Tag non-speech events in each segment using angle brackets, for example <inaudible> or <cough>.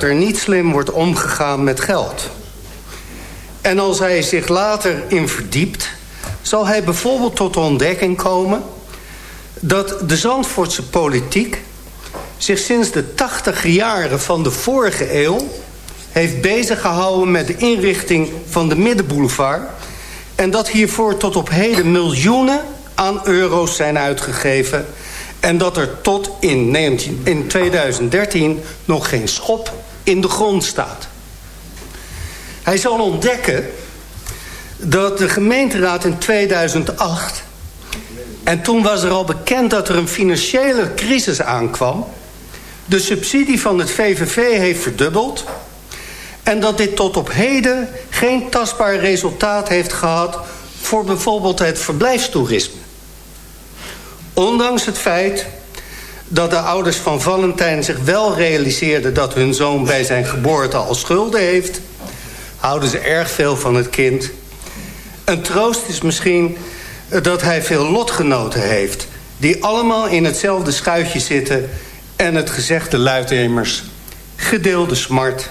dat er niet slim wordt omgegaan met geld. En als hij zich later in verdiept... zal hij bijvoorbeeld tot de ontdekking komen... dat de Zandvoortse politiek zich sinds de tachtig jaren van de vorige eeuw... heeft bezig gehouden met de inrichting van de Middenboulevard... en dat hiervoor tot op heden miljoenen aan euro's zijn uitgegeven... en dat er tot in, 19, in 2013 nog geen schop in de grond staat. Hij zal ontdekken dat de gemeenteraad in 2008... en toen was er al bekend dat er een financiële crisis aankwam... de subsidie van het VVV heeft verdubbeld... en dat dit tot op heden geen tastbaar resultaat heeft gehad... voor bijvoorbeeld het verblijfstoerisme. Ondanks het feit dat de ouders van Valentijn zich wel realiseerden... dat hun zoon bij zijn geboorte al schulden heeft... houden ze erg veel van het kind. Een troost is misschien dat hij veel lotgenoten heeft... die allemaal in hetzelfde schuitje zitten... en het gezegde luidt immers... gedeelde smart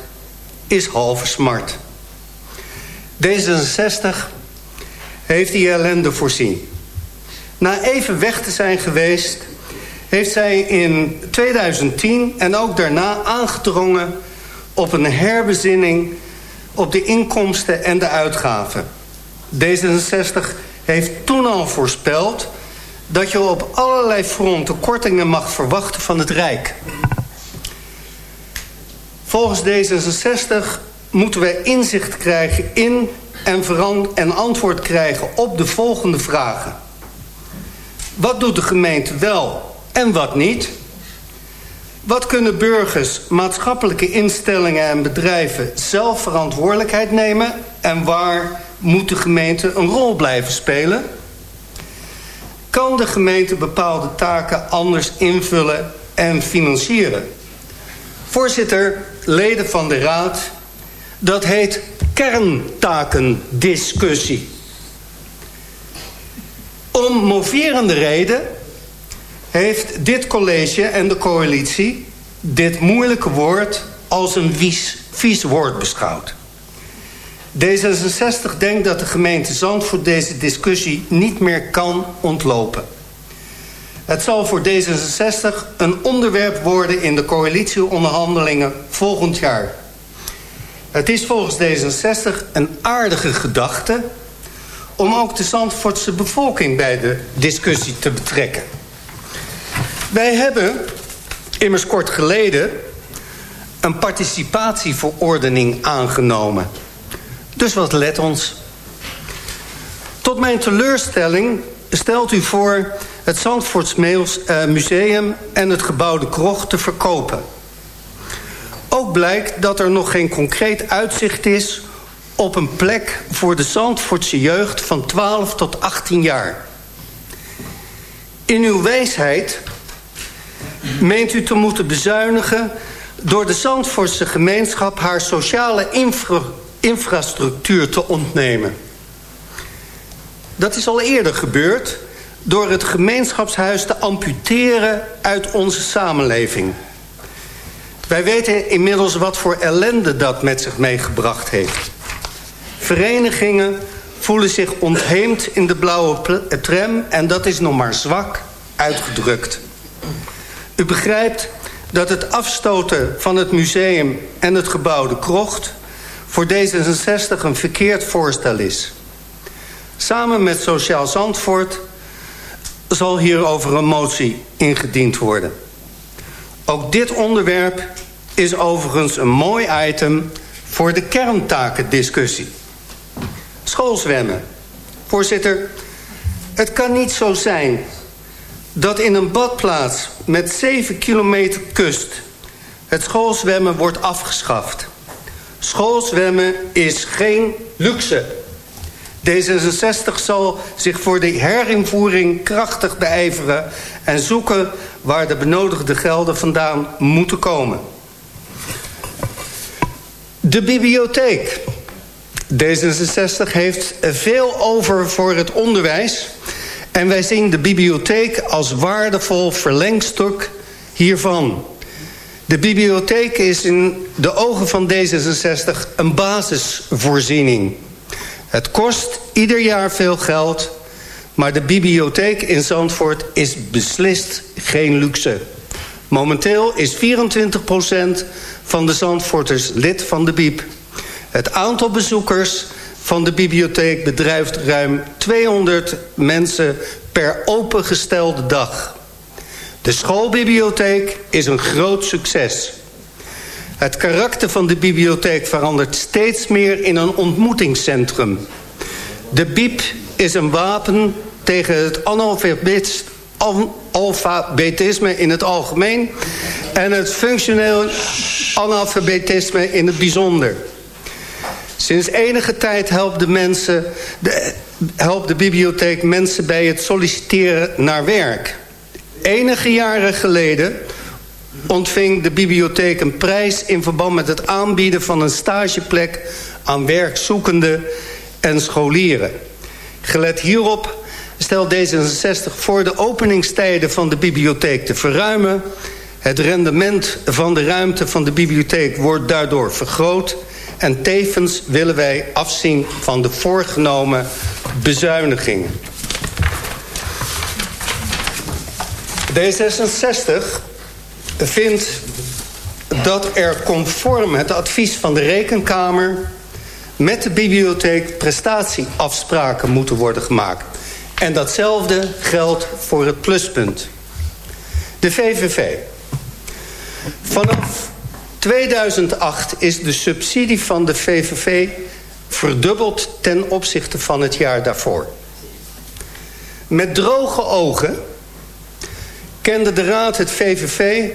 is halve smart. D66 heeft die ellende voorzien. Na even weg te zijn geweest... heeft zij in 2010 en ook daarna aangedrongen... op een herbezinning op de inkomsten en de uitgaven. D66 heeft toen al voorspeld... dat je op allerlei fronten kortingen mag verwachten van het Rijk. Volgens D66 moeten wij inzicht krijgen in en, en antwoord krijgen op de volgende vragen. Wat doet de gemeente wel en wat niet? Wat kunnen burgers, maatschappelijke instellingen en bedrijven zelf verantwoordelijkheid nemen? En waar moet de gemeente een rol blijven spelen? Kan de gemeente bepaalde taken anders invullen en financieren? Voorzitter, leden van de raad, dat heet kerntakendiscussie. Om moverende reden heeft dit college en de coalitie... dit moeilijke woord als een vies, vies woord beschouwd. D66 denkt dat de gemeente Zandvoort deze discussie niet meer kan ontlopen. Het zal voor D66 een onderwerp worden in de coalitieonderhandelingen volgend jaar. Het is volgens D66 een aardige gedachte om ook de Zandvoortse bevolking bij de discussie te betrekken. Wij hebben immers kort geleden een participatieverordening aangenomen. Dus wat let ons. Tot mijn teleurstelling stelt u voor het Zandvoorts eh, Museum en het gebouw De Krocht te verkopen. Ook blijkt dat er nog geen concreet uitzicht is op een plek voor de Zandvoortse jeugd van 12 tot 18 jaar. In uw wijsheid meent u te moeten bezuinigen... door de Zandvoortse gemeenschap haar sociale infrastructuur te ontnemen. Dat is al eerder gebeurd door het gemeenschapshuis te amputeren uit onze samenleving. Wij weten inmiddels wat voor ellende dat met zich meegebracht heeft. Verenigingen voelen zich ontheemd in de blauwe tram... en dat is nog maar zwak uitgedrukt. U begrijpt dat het afstoten van het museum en het gebouw De Krocht... voor D66 een verkeerd voorstel is. Samen met Sociaal Zandvoort zal hierover een motie ingediend worden. Ook dit onderwerp is overigens een mooi item voor de kerntakendiscussie. Schoolzwemmen. Voorzitter, het kan niet zo zijn dat in een badplaats met 7 kilometer kust... het schoolzwemmen wordt afgeschaft. Schoolzwemmen is geen luxe. D66 zal zich voor de herinvoering krachtig beijveren... en zoeken waar de benodigde gelden vandaan moeten komen. De bibliotheek. D66 heeft veel over voor het onderwijs... en wij zien de bibliotheek als waardevol verlengstuk hiervan. De bibliotheek is in de ogen van D66 een basisvoorziening. Het kost ieder jaar veel geld... maar de bibliotheek in Zandvoort is beslist geen luxe. Momenteel is 24% van de Zandvoorters lid van de BIEB. Het aantal bezoekers van de bibliotheek bedrijft ruim 200 mensen per opengestelde dag. De schoolbibliotheek is een groot succes. Het karakter van de bibliotheek verandert steeds meer in een ontmoetingscentrum. De BIEB is een wapen tegen het analfabetisme in het algemeen... en het functioneel analfabetisme in het bijzonder. Sinds enige tijd helpt de, mensen, de, helpt de bibliotheek mensen bij het solliciteren naar werk. Enige jaren geleden ontving de bibliotheek een prijs... in verband met het aanbieden van een stageplek aan werkzoekenden en scholieren. Gelet hierop stelt D66 voor de openingstijden van de bibliotheek te verruimen. Het rendement van de ruimte van de bibliotheek wordt daardoor vergroot... En tevens willen wij afzien van de voorgenomen bezuinigingen. D66 vindt dat er conform het advies van de Rekenkamer... met de bibliotheek prestatieafspraken moeten worden gemaakt. En datzelfde geldt voor het pluspunt. De VVV. Vanaf 2008 is de subsidie van de VVV verdubbeld ten opzichte van het jaar daarvoor. Met droge ogen kende de Raad het VVV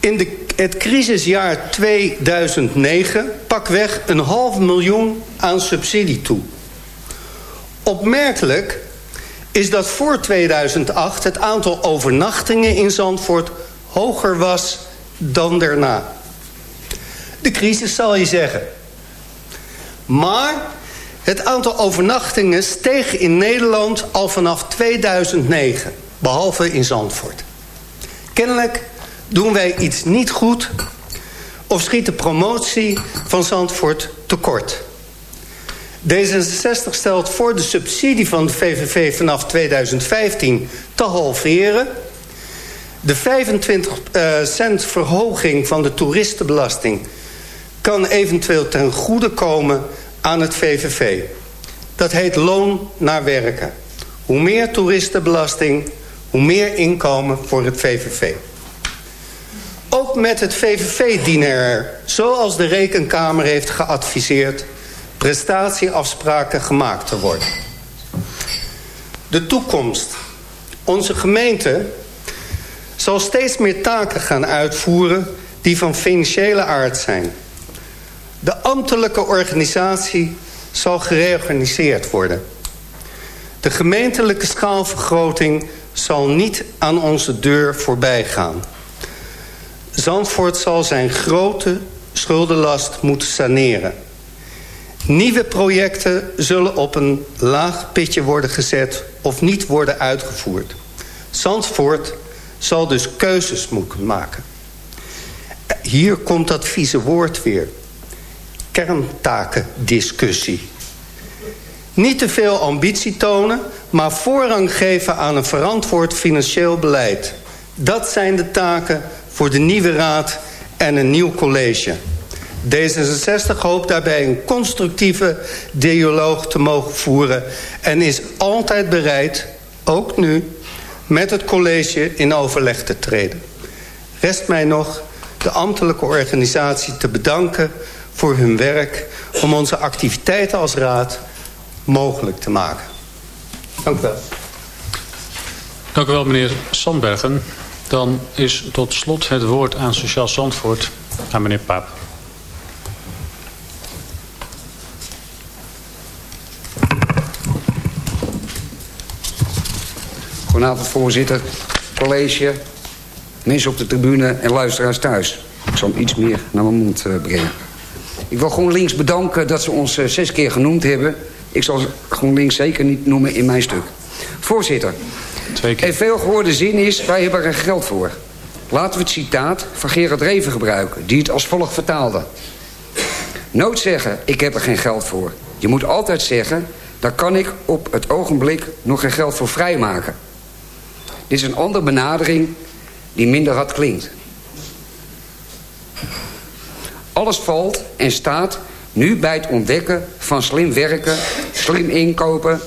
in het crisisjaar 2009 pakweg een half miljoen aan subsidie toe. Opmerkelijk is dat voor 2008 het aantal overnachtingen in Zandvoort hoger was dan daarna. De crisis zal je zeggen. Maar het aantal overnachtingen steeg in Nederland al vanaf 2009. Behalve in Zandvoort. Kennelijk doen wij iets niet goed... of schiet de promotie van Zandvoort tekort. D66 stelt voor de subsidie van de VVV vanaf 2015 te halveren... de 25 eh, cent verhoging van de toeristenbelasting kan eventueel ten goede komen aan het VVV. Dat heet loon naar werken. Hoe meer toeristenbelasting, hoe meer inkomen voor het VVV. Ook met het VVV dienen er, zoals de Rekenkamer heeft geadviseerd... prestatieafspraken gemaakt te worden. De toekomst. Onze gemeente zal steeds meer taken gaan uitvoeren... die van financiële aard zijn... De ambtelijke organisatie zal gereorganiseerd worden. De gemeentelijke schaalvergroting zal niet aan onze deur voorbij gaan. Zandvoort zal zijn grote schuldenlast moeten saneren. Nieuwe projecten zullen op een laag pitje worden gezet of niet worden uitgevoerd. Zandvoort zal dus keuzes moeten maken. Hier komt dat vieze woord weer kerntakendiscussie. Niet te veel ambitie tonen, maar voorrang geven aan een verantwoord financieel beleid. Dat zijn de taken voor de nieuwe raad en een nieuw college. D66 hoopt daarbij een constructieve dialoog te mogen voeren... en is altijd bereid, ook nu, met het college in overleg te treden. Rest mij nog de ambtelijke organisatie te bedanken voor hun werk... om onze activiteiten als raad mogelijk te maken. Dank u wel. Dank u wel, meneer Sandbergen. Dan is tot slot het woord aan Sociaal Zandvoort aan meneer Paap. Goedenavond, voorzitter, college, mensen op de tribune en luisteraars thuis. Ik zal hem iets meer naar mijn mond eh, brengen. Ik wil GroenLinks bedanken dat ze ons uh, zes keer genoemd hebben. Ik zal GroenLinks zeker niet noemen in mijn stuk. Voorzitter, Twee keer. een veel gehoorde zin is... wij hebben er geld voor. Laten we het citaat van Gerard Reven gebruiken, die het als volgt vertaalde. Nooit zeggen, ik heb er geen geld voor. Je moet altijd zeggen, daar kan ik op het ogenblik nog geen geld voor vrijmaken. Dit is een andere benadering die minder hard klinkt. Alles valt en staat nu bij het ontdekken van slim werken, slim inkopen...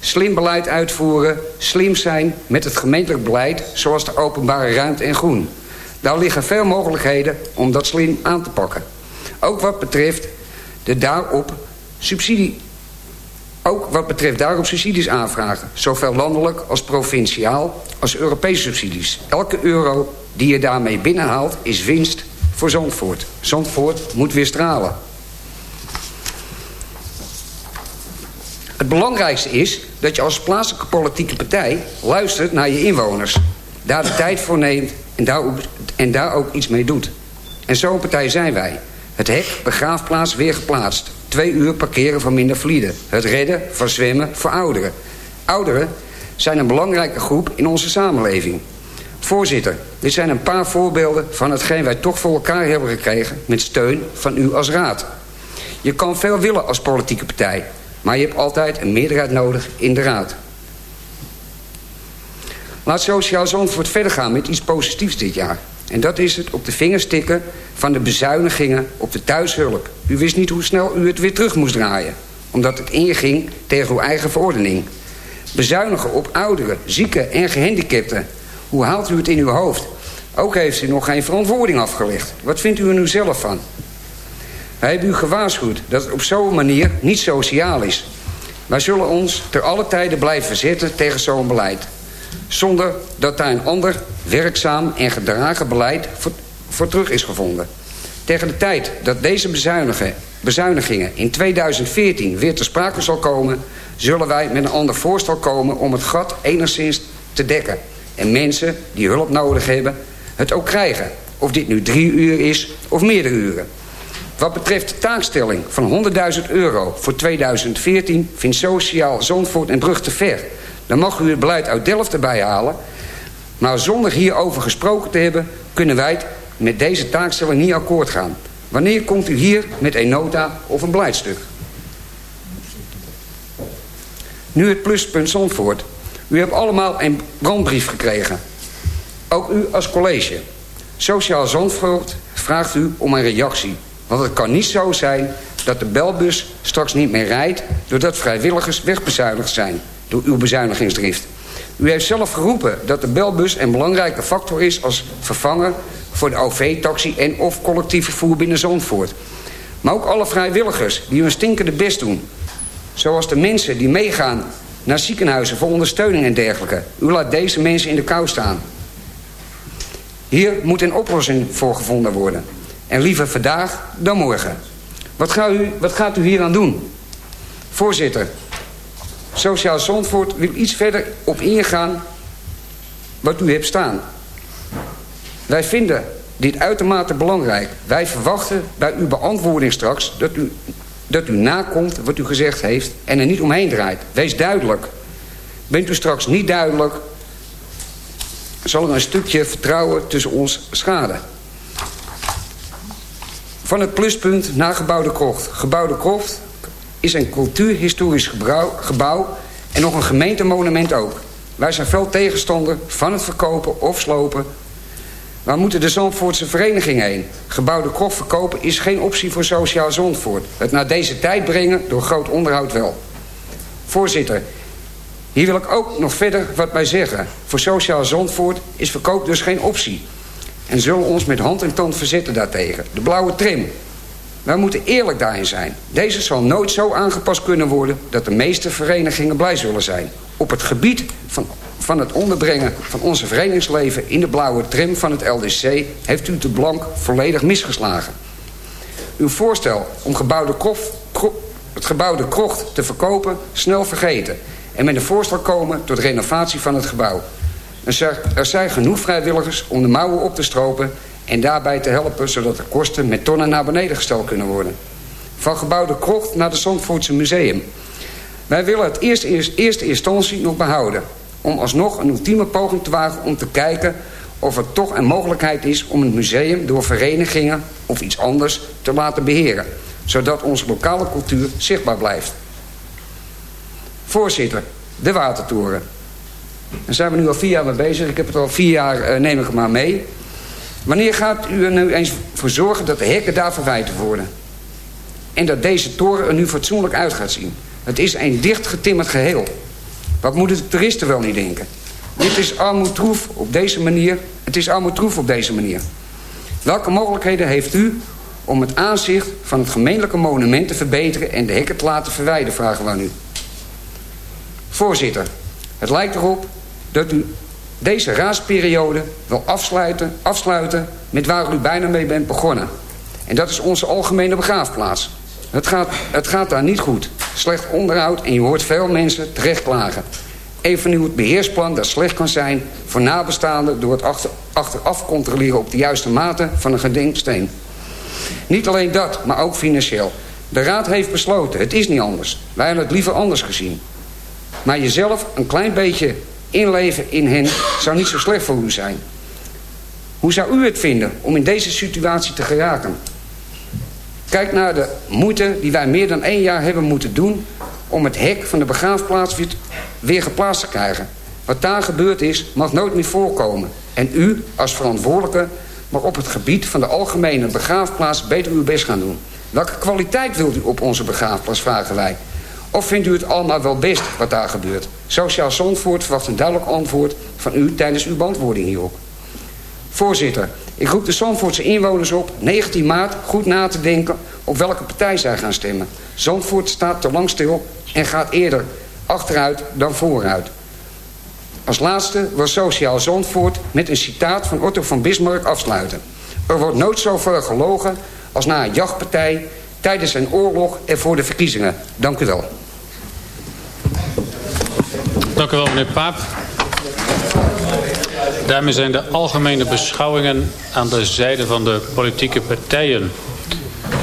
slim beleid uitvoeren, slim zijn met het gemeentelijk beleid... zoals de openbare ruimte en groen. Daar liggen veel mogelijkheden om dat slim aan te pakken. Ook wat betreft de daarop subsidie... Ook wat betreft daarop subsidies aanvragen. Zowel landelijk als provinciaal als Europese subsidies. Elke euro die je daarmee binnenhaalt is winst voor Zandvoort. Zandvoort moet weer stralen. Het belangrijkste is dat je als plaatselijke politieke partij luistert naar je inwoners. Daar de tijd voor neemt en daar ook, en daar ook iets mee doet. En zo'n partij zijn wij. Het hek, begraafplaats, weer geplaatst. Twee uur parkeren voor minder vlieden. Het redden van zwemmen voor ouderen. Ouderen zijn een belangrijke groep in onze samenleving. Voorzitter, dit zijn een paar voorbeelden van hetgeen wij toch voor elkaar hebben gekregen... met steun van u als raad. Je kan veel willen als politieke partij... maar je hebt altijd een meerderheid nodig in de raad. Laat Sociaal Zandvoort verder gaan met iets positiefs dit jaar. En dat is het op de vingers tikken van de bezuinigingen op de thuishulp. U wist niet hoe snel u het weer terug moest draaien. Omdat het inging tegen uw eigen verordening. Bezuinigen op ouderen, zieken en gehandicapten. Hoe haalt u het in uw hoofd? Ook heeft u nog geen verantwoording afgelegd. Wat vindt u er nu zelf van? Wij hebben u gewaarschuwd dat het op zo'n manier niet sociaal is. Wij zullen ons ter alle tijden blijven verzetten tegen zo'n beleid. Zonder dat daar een ander werkzaam en gedragen beleid voor, voor terug is gevonden. Tegen de tijd dat deze bezuinigingen in 2014 weer te sprake zal komen... zullen wij met een ander voorstel komen om het gat enigszins te dekken. En mensen die hulp nodig hebben het ook krijgen. Of dit nu drie uur is of meerdere uren. Wat betreft de taakstelling van 100.000 euro voor 2014... vindt Sociaal Zandvoort en Brug te ver. Dan mag u het beleid uit Delft erbij halen... maar zonder hierover gesproken te hebben... kunnen wij met deze taakstelling niet akkoord gaan. Wanneer komt u hier met een nota of een beleidstuk? Nu het pluspunt Zandvoort. U hebt allemaal een brandbrief gekregen. Ook u als college. Sociaal Zandvoort vraagt u om een reactie. Want het kan niet zo zijn dat de belbus straks niet meer rijdt... doordat vrijwilligers wegbezuinigd zijn door uw bezuinigingsdrift. U heeft zelf geroepen dat de belbus een belangrijke factor is... als vervanger voor de OV-taxi en of collectief vervoer binnen Zandvoort. Maar ook alle vrijwilligers die hun stinkende best doen. Zoals de mensen die meegaan naar ziekenhuizen voor ondersteuning en dergelijke. U laat deze mensen in de kou staan. Hier moet een oplossing voor gevonden worden. En liever vandaag dan morgen. Wat gaat u, wat gaat u hier aan doen? Voorzitter, Sociaal Zandvoort wil iets verder op ingaan wat u hebt staan. Wij vinden dit uitermate belangrijk. Wij verwachten bij uw beantwoording straks dat u, dat u nakomt wat u gezegd heeft en er niet omheen draait. Wees duidelijk. Bent u straks niet duidelijk, zal er een stukje vertrouwen tussen ons schaden. Van het pluspunt naar Gebouwde. Gebouwde Krocht is een cultuurhistorisch gebouw, gebouw en nog een gemeentemonument ook. Wij zijn veel tegenstander van het verkopen of slopen. Waar moeten de Zandvoortse vereniging heen? Gebouwde krocht verkopen is geen optie voor Sociaal Zandvoort. Het naar deze tijd brengen door groot onderhoud wel. Voorzitter, hier wil ik ook nog verder wat bij zeggen. Voor Sociaal Zandvoort is verkoop dus geen optie. En zullen ons met hand en tand verzetten daartegen. De blauwe trim, wij moeten eerlijk daarin zijn. Deze zal nooit zo aangepast kunnen worden... dat de meeste verenigingen blij zullen zijn. Op het gebied van, van het onderbrengen van onze verenigingsleven... in de blauwe trim van het LDC... heeft u de blank volledig misgeslagen. Uw voorstel om gebouwde krof, het gebouwde krocht te verkopen... snel vergeten. En met een voorstel komen tot renovatie van het gebouw. Er zijn genoeg vrijwilligers om de mouwen op te stropen en daarbij te helpen zodat de kosten met tonnen naar beneden gesteld kunnen worden. Van gebouw de Krocht naar het Zandvoortse Museum. Wij willen het eerst in eerste instantie nog behouden... om alsnog een ultieme poging te wagen om te kijken of er toch een mogelijkheid is om het museum door verenigingen of iets anders te laten beheren, zodat onze lokale cultuur zichtbaar blijft. Voorzitter, de Watertoren. Daar zijn we nu al vier jaar mee bezig. Ik heb het al vier jaar, uh, neem ik maar mee. Wanneer gaat u er nu eens voor zorgen dat de hekken daar verwijderd worden? En dat deze toren er nu fatsoenlijk uit gaat zien. Het is een dichtgetimmerd geheel. Wat moeten de toeristen wel niet denken? Dit is armoedroef op deze manier. Het is armoedroef op deze manier. Welke mogelijkheden heeft u om het aanzicht van het gemeentelijke monument te verbeteren... en de hekken te laten verwijderen, vragen we aan u. Voorzitter, het lijkt erop dat u deze raadsperiode wil afsluiten, afsluiten met waar u bijna mee bent begonnen. En dat is onze algemene begraafplaats. Het gaat, het gaat daar niet goed. Slecht onderhoud en je hoort veel mensen terecht klagen. Evennieuw het beheersplan dat slecht kan zijn voor nabestaanden... door het achter, achteraf controleren op de juiste mate van een gedenksteen. Niet alleen dat, maar ook financieel. De Raad heeft besloten, het is niet anders. Wij hadden het liever anders gezien. Maar jezelf een klein beetje inleven in hen zou niet zo slecht voor u zijn. Hoe zou u het vinden om in deze situatie te geraken? Kijk naar de moeite die wij meer dan één jaar hebben moeten doen... om het hek van de begraafplaats weer, geplaatst te krijgen. Wat daar gebeurd is, mag nooit meer voorkomen. En u, als verantwoordelijke, mag op het gebied van de algemene begraafplaats... beter uw best gaan doen. Welke kwaliteit wilt u op onze begraafplaats, vragen wij. Of vindt u het allemaal wel best wat daar gebeurt? Sociaal Zandvoort verwacht een duidelijk antwoord van u tijdens uw beantwoording hierop. Voorzitter, ik roep de Zandvoortse inwoners op 19 maart goed na te denken op welke partij zij gaan stemmen. Zandvoort staat te lang stil en gaat eerder achteruit dan vooruit. Als laatste wil Sociaal Zandvoort met een citaat van Otto van Bismarck afsluiten. Er wordt nooit zoveel gelogen als na een jachtpartij tijdens een oorlog en voor de verkiezingen. Dank u wel. Dank u wel, meneer Paap. Daarmee zijn de algemene beschouwingen aan de zijde van de politieke partijen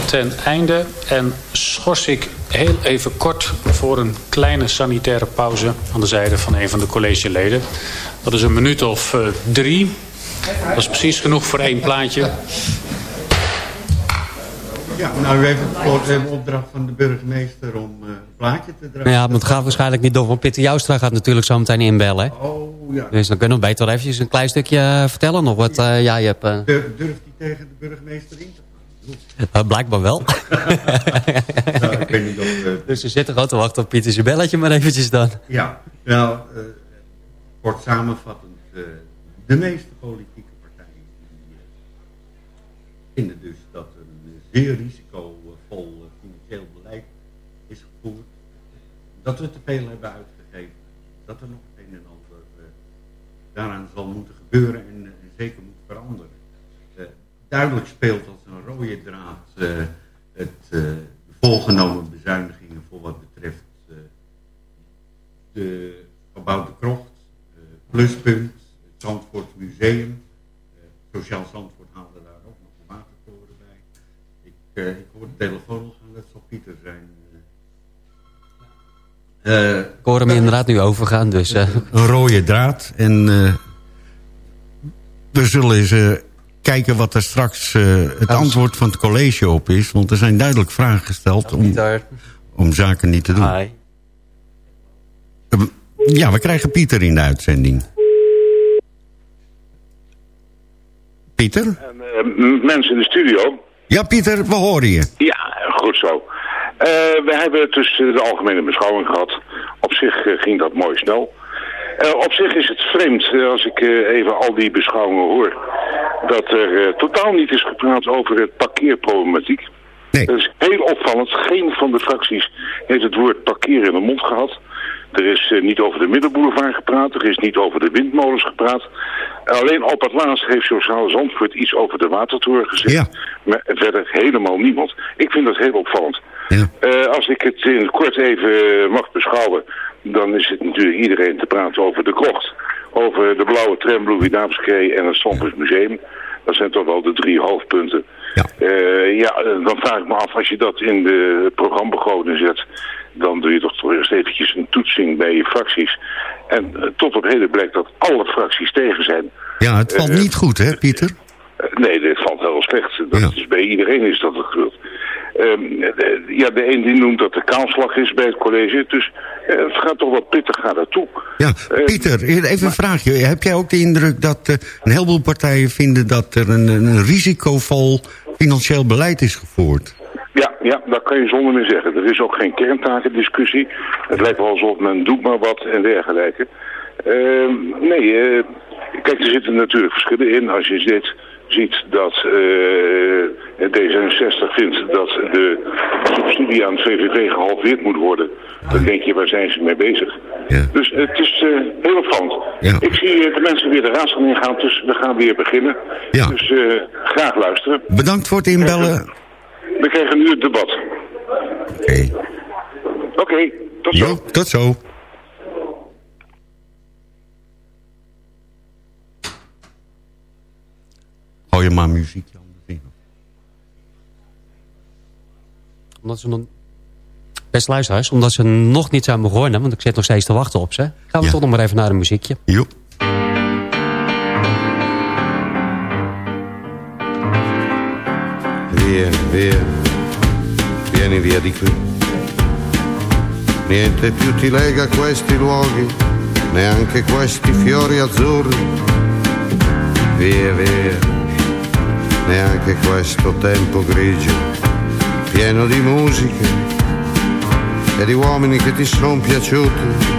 ten einde. En schors ik heel even kort voor een kleine sanitaire pauze aan de zijde van een van de collegeleden. Dat is een minuut of uh, drie. Dat is precies genoeg voor één plaatje. Ja, nou, u heeft het opdracht van de burgemeester om uh, een plaatje te draaien. Ja, maar het gaat waarschijnlijk niet door, want Peter Joustra gaat natuurlijk zo meteen inbellen. Oh, ja. Dus dan kunnen we beter wel eventjes een klein stukje uh, vertellen nog wat uh, ja, je hebt... Uh... Durft hij tegen de burgemeester in uh, blijkbaar wel. <laughs> nou, ik weet niet of, <laughs> dus ze zitten gewoon te wachten op Pieter's belletje maar eventjes dan. Ja, nou, kort samenvattend. de meeste politieke partijen vinden dus een zeer risicovol financieel beleid is gevoerd. Dat we te veel hebben uitgegeven. Dat er nog het een en ander daaraan zal moeten gebeuren en, en zeker moet veranderen duidelijk speelt als een rode draad het uh, volgenomen bezuinigingen voor wat betreft de gebouwde krocht, pluspunt, het Zandvoort Museum, Sociaal Zandvoort Ik, ik hoor de telefoon gaan, dat zal Pieter zijn. ik hoor hem inderdaad nu overgaan. Dus, <laughs> Een rode draad en we zullen ze kijken wat er straks uh, het antwoord van het college op is. Want er zijn duidelijk vragen gesteld om, om zaken niet te doen. Hi. Ja, we krijgen Pieter in de uitzending. Pieter? En, uh, mensen in de studio. Ja, Pieter, we horen je. Ja, goed zo. Uh, we hebben dus de algemene beschouwing gehad. Op zich ging dat mooi snel. Uh, op zich is het vreemd, als ik even al die beschouwingen hoor, dat er totaal niet is gepraat over het parkeerproblematiek. Nee. Dat is heel opvallend. Geen van de fracties heeft het woord parkeren in de mond gehad. Er is niet over de Middelboulevard gepraat, er is niet over de windmolens gepraat. Alleen op het laatst heeft Sociaal Zandvoort iets over de watertoren gezegd. Ja. Maar verder helemaal niemand. Ik vind dat heel opvallend. Ja. als ik het in kort even mag beschouwen, dan is het natuurlijk iedereen te praten over de krocht. Over de blauwe tram, louis en het Stompers Museum. Dat zijn toch wel de drie hoofdpunten. Ja. Uh, ja, dan vraag ik me af, als je dat in de programmabegroting zet... dan doe je toch eerst eventjes een toetsing bij je fracties. En uh, tot op heden blijkt dat alle fracties tegen zijn. Ja, het valt niet goed, hè, Pieter? nee, dit valt heel slecht. Dat is, bij iedereen is dat het gebeurd. Um, de, ja, de een die noemt dat de kaalslag is bij het college. Dus uh, het gaat toch wat pittig gaan naartoe. Ja, Pieter, even een vraagje. Heb jij ook de indruk dat uh, een heleboel partijen vinden dat er een, een risicovol financieel beleid is gevoerd? Ja, ja, dat kan je zonder meer zeggen. Er is ook geen kerntakendiscussie. Het lijkt wel alsof men doet maar wat en dergelijke. Ehm, nee, kijk, er zitten natuurlijk verschillen in. Als je dit ziet dat uh, D66 vindt dat de subsidie aan het VVV gehalveerd moet worden, dan denk je, waar zijn ze mee bezig? Ja. Dus het is uh, heel opvallend. Ja. Ik zie de mensen weer de raadsel ingaan, dus we gaan weer beginnen. Ja. Dus uh, graag luisteren. Bedankt voor het inbellen. We krijgen nu het debat. Oké. Okay. Oké, okay, tot zo. Jo, tot zo. Hou je maar muziek aan de vinger. Omdat ze nog... Best luisteraars, omdat ze nog niet zijn begonnen... want ik zit nog steeds te wachten op ze... gaan we Ja. toch nog maar even naar een muziekje. Joep. Vieni, via, vieni via di qui. Niente più ti lega questi luoghi, neanche questi fiori azzurri. Via, via, neanche questo tempo grigio, pieno di musiche e di uomini che ti sono piaciuti.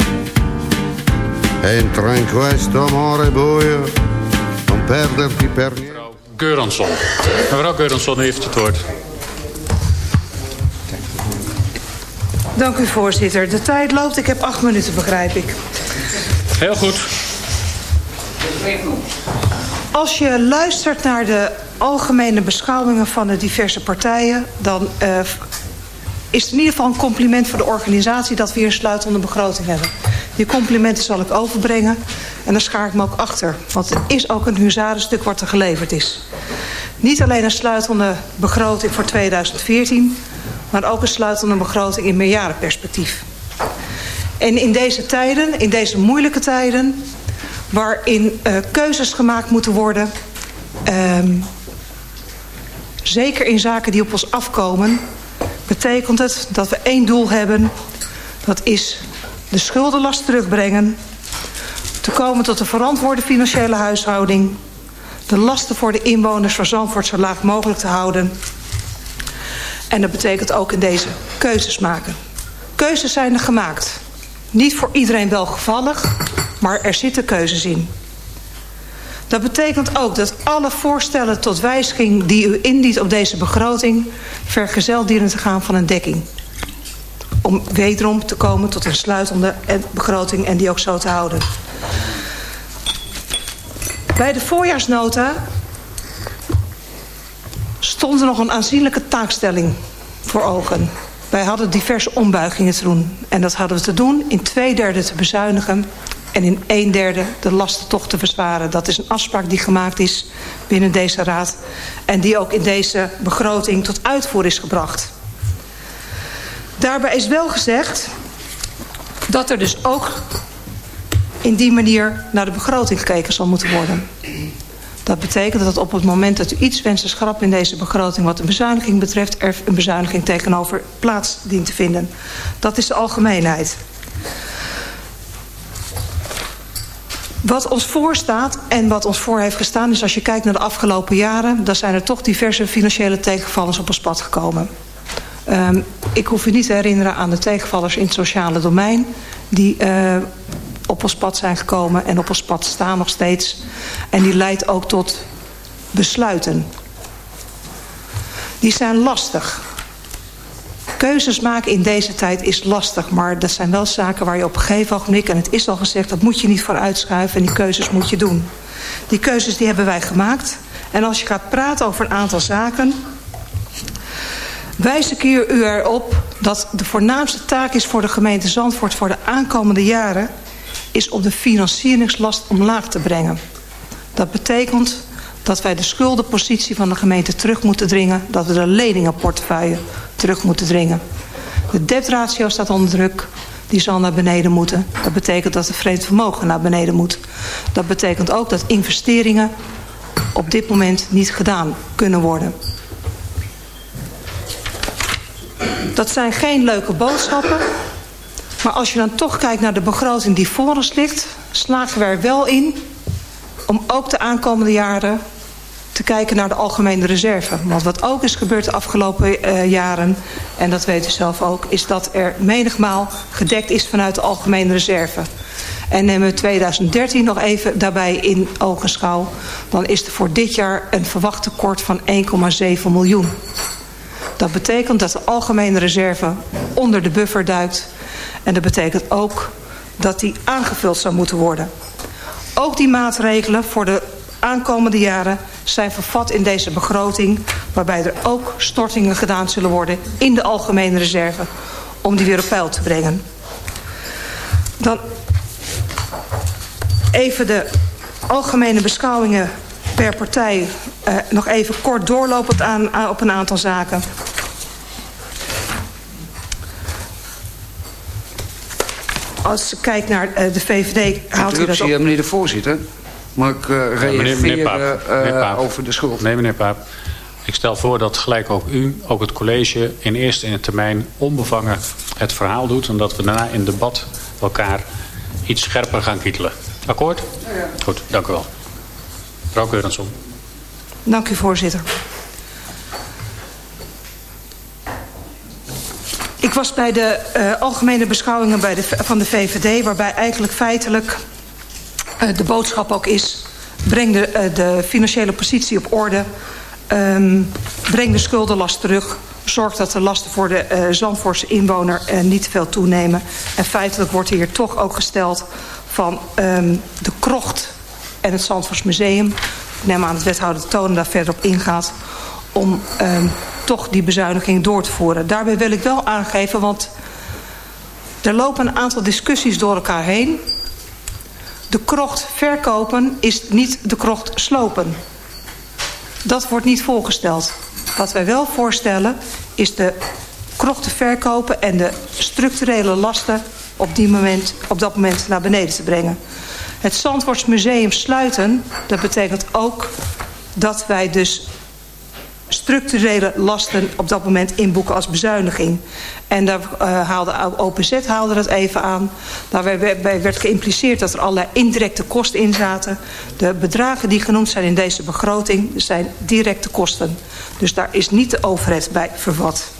Entra in questo amore buio, non perderti per niente. Geuransson. Mevrouw Geuransson heeft het woord. Dank u, voorzitter. De tijd loopt. Ik heb acht minuten, begrijp ik. Heel goed. Als je luistert naar de algemene beschouwingen van de diverse partijen... dan uh, is het in ieder geval een compliment voor de organisatie... dat we hier een sluitende begroting hebben. Die complimenten zal ik overbrengen. En daar schaar ik me ook achter. Want het is ook een huzarenstuk wat er geleverd is. Niet alleen een sluitende begroting voor 2014... maar ook een sluitende begroting in meerjarenperspectief. En in deze tijden, in deze moeilijke tijden... waarin uh, keuzes gemaakt moeten worden... Um, zeker in zaken die op ons afkomen... betekent het dat we één doel hebben... dat is de schuldenlast terugbrengen... te komen tot een verantwoorde financiële huishouding... de lasten voor de inwoners van Zandvoort zo laag mogelijk te houden... en dat betekent ook in deze keuzes maken. Keuzes zijn er gemaakt. Niet voor iedereen welgevallig, maar er zitten keuzes in. Dat betekent ook dat alle voorstellen tot wijziging die u indient op deze begroting... vergezeld dienen te gaan van een dekking om wederom te komen tot een sluitende begroting en die ook zo te houden. Bij de voorjaarsnota stond er nog een aanzienlijke taakstelling voor ogen. Wij hadden diverse ombuigingen te doen. En dat hadden we te doen in twee derde te bezuinigen... en in een derde de lasten toch te verzwaren. Dat is een afspraak die gemaakt is binnen deze raad... en die ook in deze begroting tot uitvoer is gebracht. Daarbij is wel gezegd dat er dus ook in die manier naar de begroting gekeken zal moeten worden. Dat betekent dat op het moment dat u iets wenst te schrappen in deze begroting... wat een bezuiniging betreft, er een bezuiniging tegenover plaats dient te vinden. Dat is de algemeenheid. Wat ons voorstaat en wat ons voor heeft gestaan... is als je kijkt naar de afgelopen jaren... dan zijn er toch diverse financiële tegenvallers op ons pad gekomen. Um, ik hoef u niet te herinneren aan de tegenvallers in het sociale domein... die uh, op ons pad zijn gekomen en op ons pad staan nog steeds. En die leidt ook tot besluiten. Die zijn lastig. Keuzes maken in deze tijd is lastig, maar dat zijn wel zaken waar je op een gegeven ogenblik, en het is al gezegd, dat moet je niet vooruitschuiven en die keuzes moet je doen. Die keuzes die hebben wij gemaakt. En als je gaat praten over een aantal zaken, wijs ik u erop dat de voornaamste taak is voor de gemeente Zandvoort voor de aankomende jaren, is om de financieringslast omlaag te brengen. Dat betekent dat wij de schuldenpositie van de gemeente terug moeten dringen. Dat we de leningenportefeuille terug moeten dringen. De debtratio staat onder druk. Die zal naar beneden moeten. Dat betekent dat het vreemd vermogen naar beneden moet. Dat betekent ook dat investeringen op dit moment niet gedaan kunnen worden. Dat zijn geen leuke boodschappen. Maar als je dan toch kijkt naar de begroting die voor ons ligt... slagen we er wel in om ook de aankomende jaren te kijken naar de algemene reserve. Want wat ook is gebeurd de afgelopen uh, jaren... en dat weet u zelf ook... is dat er menigmaal gedekt is vanuit de algemene reserve. En nemen we 2013 nog even daarbij in ogenschouw... dan is er voor dit jaar een verwacht tekort van 1,7 miljoen. Dat betekent dat de algemene reserve onder de buffer duikt... en dat betekent ook dat die aangevuld zou moeten worden. Ook die maatregelen voor de aankomende jaren zijn vervat in deze begroting... waarbij er ook stortingen gedaan zullen worden in de algemene reserve... om die weer op peil te brengen. Dan even de algemene beschouwingen per partij... Uh, nog even kort doorlopend aan, op een aantal zaken. Als je kijkt naar uh, de VVD, haalt u dat op... meneer de voorzitter. Mag ik uh, reageren ja, meneer, meneer Paap, meneer Paap. over de schuld? Nee, meneer Paap. Ik stel voor dat gelijk ook u, ook het college... in eerste termijn onbevangen het verhaal doet... en dat we daarna in debat elkaar iets scherper gaan kietelen. Akkoord? Ja, ja. Goed, dank u wel. Mevrouw Keurensson. Dank u, voorzitter. Ik was bij de uh, algemene beschouwingen bij de, van de VVD... waarbij eigenlijk feitelijk uh, de boodschap ook is... breng de, uh, de financiële positie op orde... Um, breng de schuldenlast terug... zorg dat de lasten voor de uh, Zandvoortse inwoner niet te veel toenemen. En feitelijk wordt hier toch ook gesteld van um, de krocht en het Zandvoorts Museum. Ik neem aan dat wethouder Tonen daar verder op ingaat... om um, toch die bezuiniging door te voeren. Daarbij wil ik wel aangeven, want er lopen een aantal discussies door elkaar heen. De krocht verkopen is niet de krocht slopen. Dat wordt niet voorgesteld. Wat wij wel voorstellen is de krochten verkopen en de structurele lasten op, die moment, op dat moment naar beneden te brengen. Het Zandvoortsmuseum sluiten, dat betekent ook dat wij dus structurele lasten op dat moment inboeken als bezuiniging. En daar uh, haalde OPZ haalde dat even aan. Daarbij werd geïmpliceerd dat er allerlei indirecte kosten in zaten. De bedragen die genoemd zijn in deze begroting zijn directe kosten. Dus daar is niet de overheid bij vervat.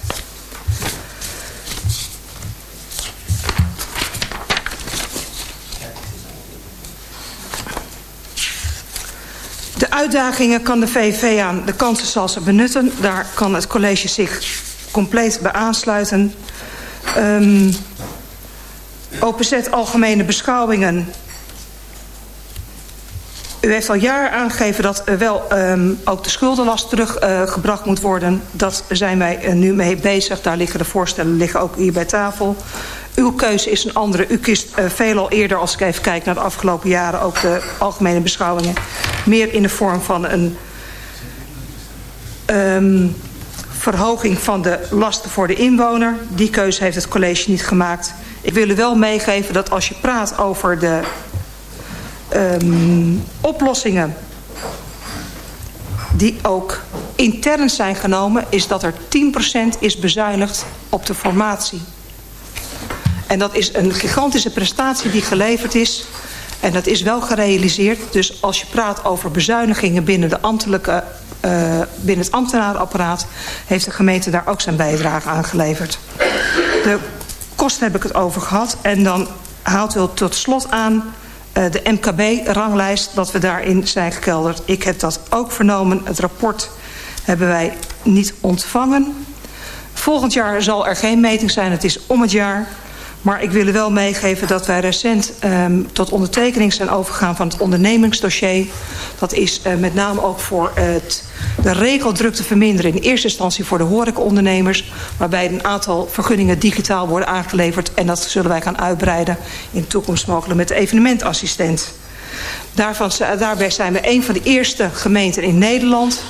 Uitdagingen kan de VV aan, de kansen zal ze benutten. Daar kan het college zich compleet bij aansluiten. Um, OPZ Algemene Beschouwingen. U heeft al jaren aangegeven dat wel um, ook de schuldenlast teruggebracht uh, moet worden. Dat zijn wij uh, nu mee bezig. Daar liggen de voorstellen liggen ook hier bij tafel. Uw keuze is een andere. U kiest uh, veelal eerder, als ik even kijk naar de afgelopen jaren... ook de algemene beschouwingen... meer in de vorm van een um, verhoging van de lasten voor de inwoner. Die keuze heeft het college niet gemaakt. Ik wil u wel meegeven dat als je praat over de um, oplossingen... die ook intern zijn genomen... is dat er 10% is bezuinigd op de formatie... En dat is een gigantische prestatie die geleverd is. En dat is wel gerealiseerd. Dus als je praat over bezuinigingen binnen, de ambtelijke, uh, binnen het ambtenarenapparaat... heeft de gemeente daar ook zijn bijdrage aan geleverd. De kosten heb ik het over gehad. En dan haalt u tot slot aan de MKB-ranglijst... dat we daarin zijn gekelderd. Ik heb dat ook vernomen. Het rapport hebben wij niet ontvangen Volgend jaar zal er geen meting zijn, het is om het jaar. Maar ik wil wel meegeven dat wij recent um, tot ondertekening zijn overgegaan van het ondernemingsdossier. Dat is uh, met name ook voor het, de regeldruk te verminderen. In eerste instantie voor de horecaondernemers. Waarbij een aantal vergunningen digitaal worden aangeleverd. En dat zullen wij gaan uitbreiden in de toekomst mogelijk met de evenementassistent. Daarvan, daarbij zijn we een van de eerste gemeenten in Nederland.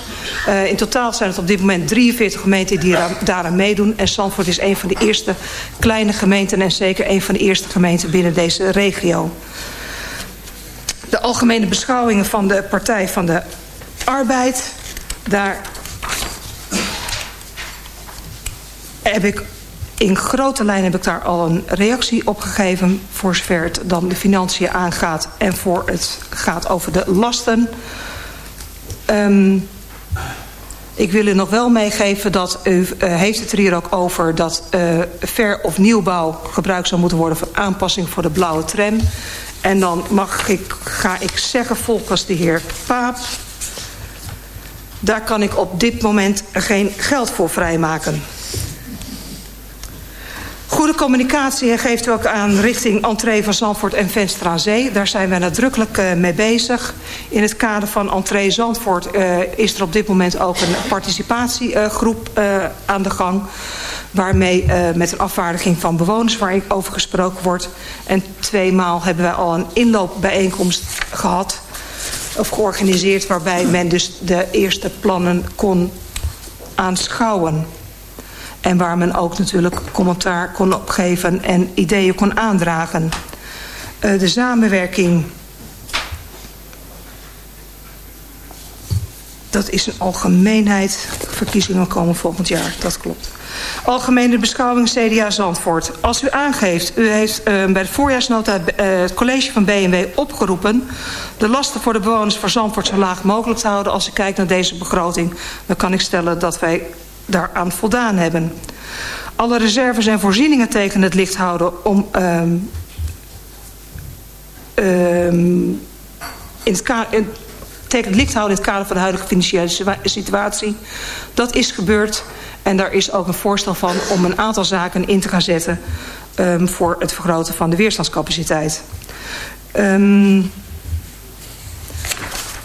Uh, in totaal zijn het op dit moment 43 gemeenten die daaraan meedoen. En Zandvoort is een van de eerste kleine gemeenten... en zeker een van de eerste gemeenten binnen deze regio. De algemene beschouwingen van de Partij van de Arbeid... daar heb ik in grote lijnen heb ik daar al een reactie op gegeven... voor zover het dan de financiën aangaat... en voor het gaat over de lasten. Um, ik wil u nog wel meegeven dat u uh, heeft het er hier ook over... dat uh, ver- of nieuwbouw gebruikt zou moeten worden... voor aanpassing voor de blauwe tram. En dan mag ik, ga ik zeggen volgens de heer Paap... daar kan ik op dit moment geen geld voor vrijmaken. Goede communicatie geeft ook aan richting entree van Zandvoort en Venster Zee. Daar zijn we nadrukkelijk uh, mee bezig. In het kader van entree Zandvoort uh, is er op dit moment ook een participatiegroep uh, aan de gang. Waarmee met een afvaardiging van bewoners waar over gesproken wordt. En tweemaal hebben wij al een inloopbijeenkomst gehad. Of georganiseerd waarbij men dus de eerste plannen kon aanschouwen. En waar men ook natuurlijk commentaar kon opgeven en ideeën kon aandragen. Uh, de samenwerking... Dat is een algemeenheid. Verkiezingen komen volgend jaar, dat klopt. Algemene beschouwing CDA Zandvoort. Als u aangeeft, u heeft uh, bij de voorjaarsnota uh, het college van BMW opgeroepen... de lasten voor de bewoners van Zandvoort zo laag mogelijk te houden. Als u kijkt naar deze begroting, dan kan ik stellen dat wij daaraan voldaan hebben. Alle reserves en voorzieningen tegen het licht houden om um, um, in het in, tegen het licht houden in het kader van de huidige financiële situatie. Dat is gebeurd en daar is ook een voorstel van om een aantal zaken in te gaan zetten um, voor het vergroten van de weerstandscapaciteit. Um,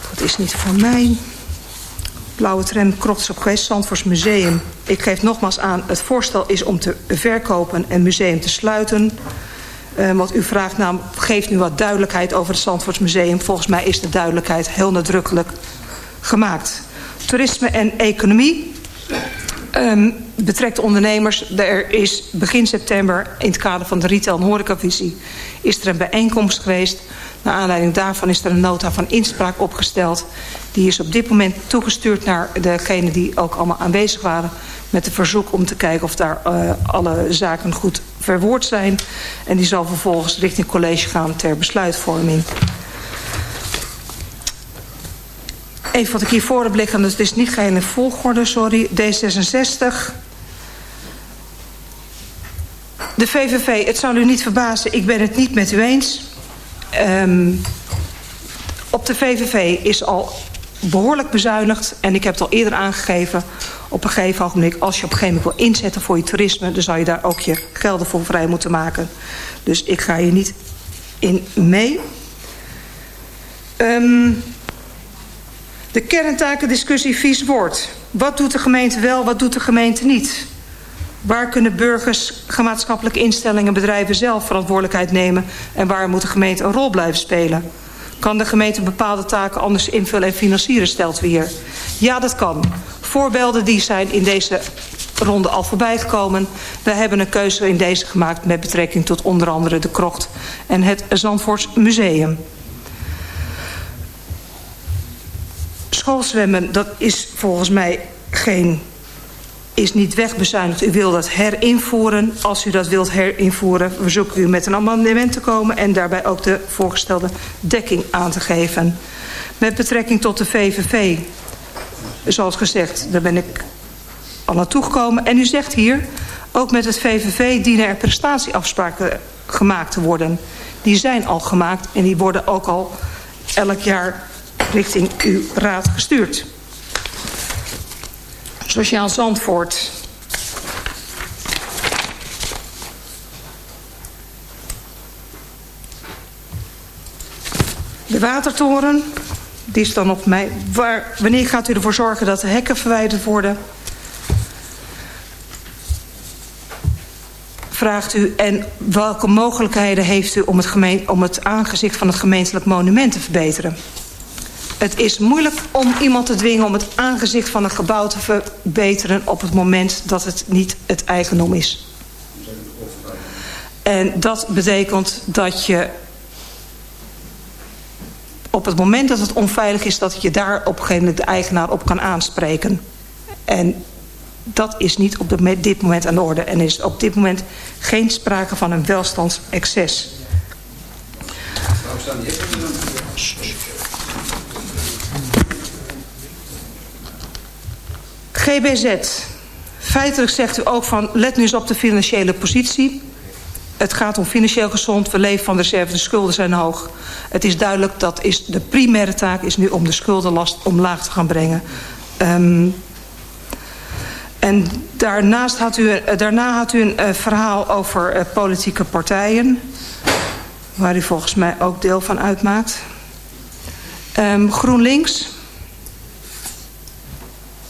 dat is niet voor mij. Blauwe tram Krochts op geweest, Zandvoors Museum. Ik geef nogmaals aan, het voorstel is om te verkopen en museum te sluiten. Uh, want u vraagt namelijk, geeft nu wat duidelijkheid over het Zandvoorts Museum. Volgens mij is de duidelijkheid heel nadrukkelijk gemaakt. Toerisme en economie. Um, betrekt ondernemers. Er is begin september in het kader van de retail- en horecavisie... is er een bijeenkomst geweest. Naar aanleiding daarvan is er een nota van inspraak opgesteld. Die is op dit moment toegestuurd naar degenen die ook allemaal aanwezig waren... met de verzoek om te kijken of daar uh, alle zaken goed verwoord zijn. En die zal vervolgens richting college gaan ter besluitvorming. Even wat ik hier voor heb liggen, dus het is niet geen volgorde, sorry. D66. De VVV, het zal u niet verbazen, ik ben het niet met u eens. Um, op de VVV is al behoorlijk bezuinigd. En ik heb het al eerder aangegeven. Op een gegeven ogenblik, als je op een gegeven moment wil inzetten voor je toerisme... dan zou je daar ook je gelden voor vrij moeten maken. Dus ik ga hier niet in mee. Um, de kerntakendiscussie vies woord. Wat doet de gemeente wel, wat doet de gemeente niet? Waar kunnen burgers, gemaatschappelijke instellingen, bedrijven zelf verantwoordelijkheid nemen? En waar moet de gemeente een rol blijven spelen? Kan de gemeente bepaalde taken anders invullen en financieren, stelt we hier? Ja, dat kan. Voorbeelden die zijn in deze ronde al voorbij gekomen. We hebben een keuze in deze gemaakt met betrekking tot onder andere de Krocht en het Zandvoorts Museum. Schoolzwemmen, dat is volgens mij geen is niet wegbezuinigd. U wil dat herinvoeren. Als u dat wilt herinvoeren, verzoek u met een amendement te komen... en daarbij ook de voorgestelde dekking aan te geven. Met betrekking tot de VVV, zoals gezegd, daar ben ik al naartoe gekomen. En u zegt hier, ook met het VVV dienen er prestatieafspraken gemaakt te worden. Die zijn al gemaakt en die worden ook al elk jaar richting uw raad gestuurd. Sociaal Zandvoort. De watertoren, die is dan op mij. Wanneer gaat u ervoor zorgen dat de hekken verwijderd worden? Vraagt u, en welke mogelijkheden heeft u om het, gemeen, om het aangezicht van het gemeentelijk monument te verbeteren? Het is moeilijk om iemand te dwingen om het aangezicht van een gebouw te verbeteren... op het moment dat het niet het eigendom is. En dat betekent dat je op het moment dat het onveilig is... dat je daar op een gegeven moment de eigenaar op kan aanspreken. En dat is niet op dit moment aan de orde. En is op dit moment geen sprake van een welstandsexces. GBZ. Feitelijk zegt u ook van, let nu eens op de financiële positie. Het gaat om financieel gezond, we leven van de reserve, de schulden zijn hoog. Het is duidelijk dat is de primaire taak is nu om de schuldenlast omlaag te gaan brengen. Um, en daarnaast had u, daarna had u een uh, verhaal over uh, politieke partijen. Waar u volgens mij ook deel van uitmaakt. Um, GroenLinks.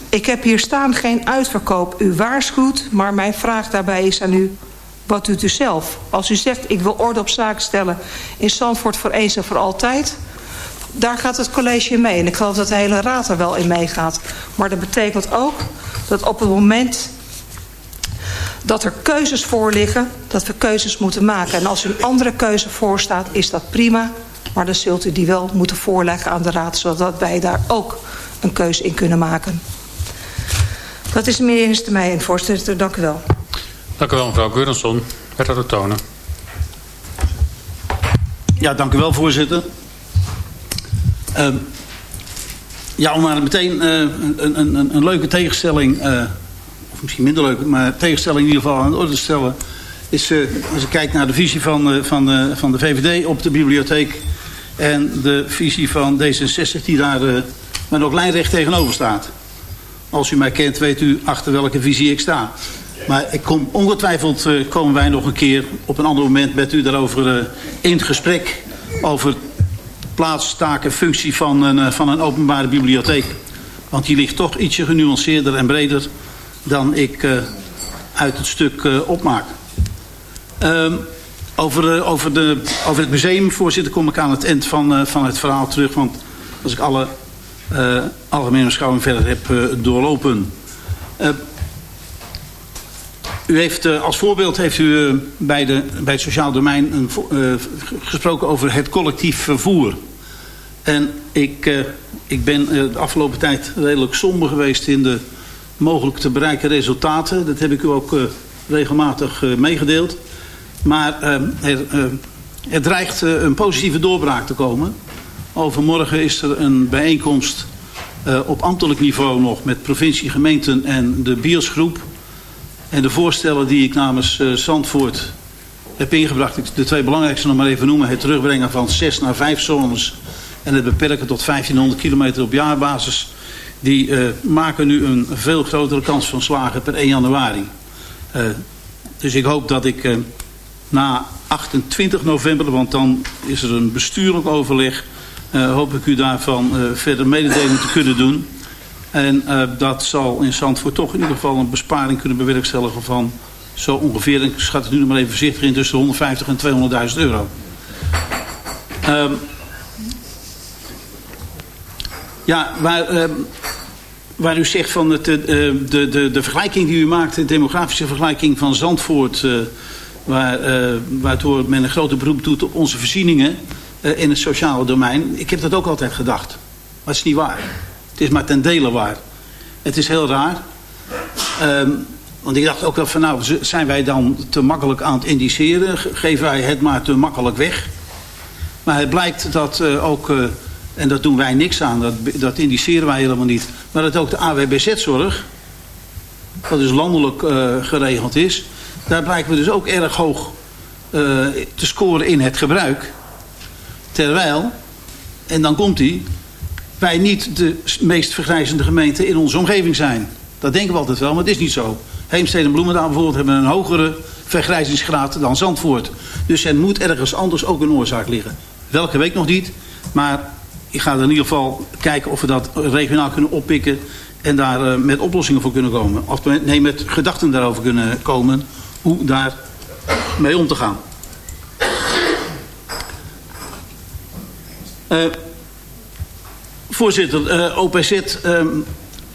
Ik heb hier staan geen uitverkoop. U waarschuwt, maar mijn vraag daarbij is aan u... wat doet u zelf? Als u zegt, ik wil orde op zaken stellen... in Zandvoort voor eens en voor altijd... daar gaat het college mee. En ik geloof dat de hele raad er wel in meegaat. Maar dat betekent ook dat op het moment dat er keuzes voor liggen... dat we keuzes moeten maken. En als u een andere keuze voorstaat, is dat prima... maar dan zult u die wel moeten voorleggen aan de raad... zodat wij daar ook een keuze in kunnen maken. Dat is meer eerste termijn, voorzitter. Dank u wel. Dank u wel, mevrouw Geurenson. Wethouder Tonen. Ja, dank u wel, voorzitter. Uh, ja, om maar meteen uh, een, een, een, leuke tegenstelling... Uh, of misschien minder leuk, maar tegenstelling in ieder geval aan de orde te stellen... is uh, als ik kijk naar de visie van, van, de, van de VVD op de bibliotheek... en de visie van D66 die daar met ook lijnrecht tegenover staat. Als u mij kent, weet u achter welke visie ik sta. Maar ik kom, ongetwijfeld uh, komen wij nog een keer op een ander moment met u daarover uh, in gesprek. Over plaats, taak en functie van een, uh, van een openbare bibliotheek. Want die ligt toch ietsje genuanceerder en breder dan ik uit het stuk opmaak. Um, over, over, de, over het museum, voorzitter, kom ik aan het eind van, van het verhaal terug. Want als ik alle uh, algemene beschouwing verder heb uh, doorlopen. Uh, u heeft als voorbeeld heeft u bij, de, bij het sociaal domein een, gesproken over het collectief vervoer. En ik, ik ben de afgelopen tijd redelijk somber geweest in de mogelijk te bereiken resultaten. Dat heb ik u ook regelmatig meegedeeld. Maar er, er dreigt een positieve doorbraak te komen. Overmorgen is er een bijeenkomst uh, op ambtelijk niveau nog met provincie, gemeenten en de biosgroep. En de voorstellen die ik namens uh, Zandvoort heb ingebracht, de twee belangrijkste nog maar even noemen. Het terugbrengen van zes naar vijf zones en het beperken tot 1500 kilometer op jaarbasis. Die uh, maken nu een veel grotere kans van slagen per 1 januari. dus ik hoop dat ik na 28 november, want dan is er een bestuurlijk overleg hoop ik u daarvan uh, verder mededeling te kunnen doen. En uh, dat zal in Zandvoort toch in ieder geval een besparing kunnen bewerkstelligen van zo ongeveer, ik schat het nu nog maar even voorzichtig in, tussen 150 en 200.000 euro. Um, ja, waar, uh, waar u zegt van het, de, de, de, de vergelijking die u maakt, de demografische vergelijking van Zandvoort, waar, uh, waardoor men een grote beroep doet op onze voorzieningen uh, in het sociale domein. Ik heb dat ook altijd gedacht. Maar het is niet waar. Het is maar ten dele waar. Het is heel raar. Um, want ik dacht ook wel van nou, zijn wij dan te makkelijk aan het indiceren? Geven wij het maar te makkelijk weg? Maar het blijkt dat uh, ook, uh, en dat doen wij niks aan, dat, dat indiceren wij helemaal niet. Maar dat ook de AWBZ-zorg, wat dus landelijk geregeld is, daar blijken we dus ook erg hoog te scoren in het gebruik. Terwijl, en dan komt hij, wij niet de meest vergrijzende gemeente in onze omgeving zijn. Dat denken we altijd wel, maar het is niet zo. Heemstede en Bloemendaal bijvoorbeeld hebben een hogere vergrijzingsgraad dan Zandvoort. Dus er moet ergens anders ook een oorzaak liggen. Welke weet ik nog niet. Maar ik ga er in ieder geval kijken of we dat regionaal kunnen oppikken... en daar uh, met oplossingen voor kunnen komen. Of nee, met gedachten daarover kunnen komen hoe daar mee om te gaan. Uh, voorzitter, uh, OPZ ehm,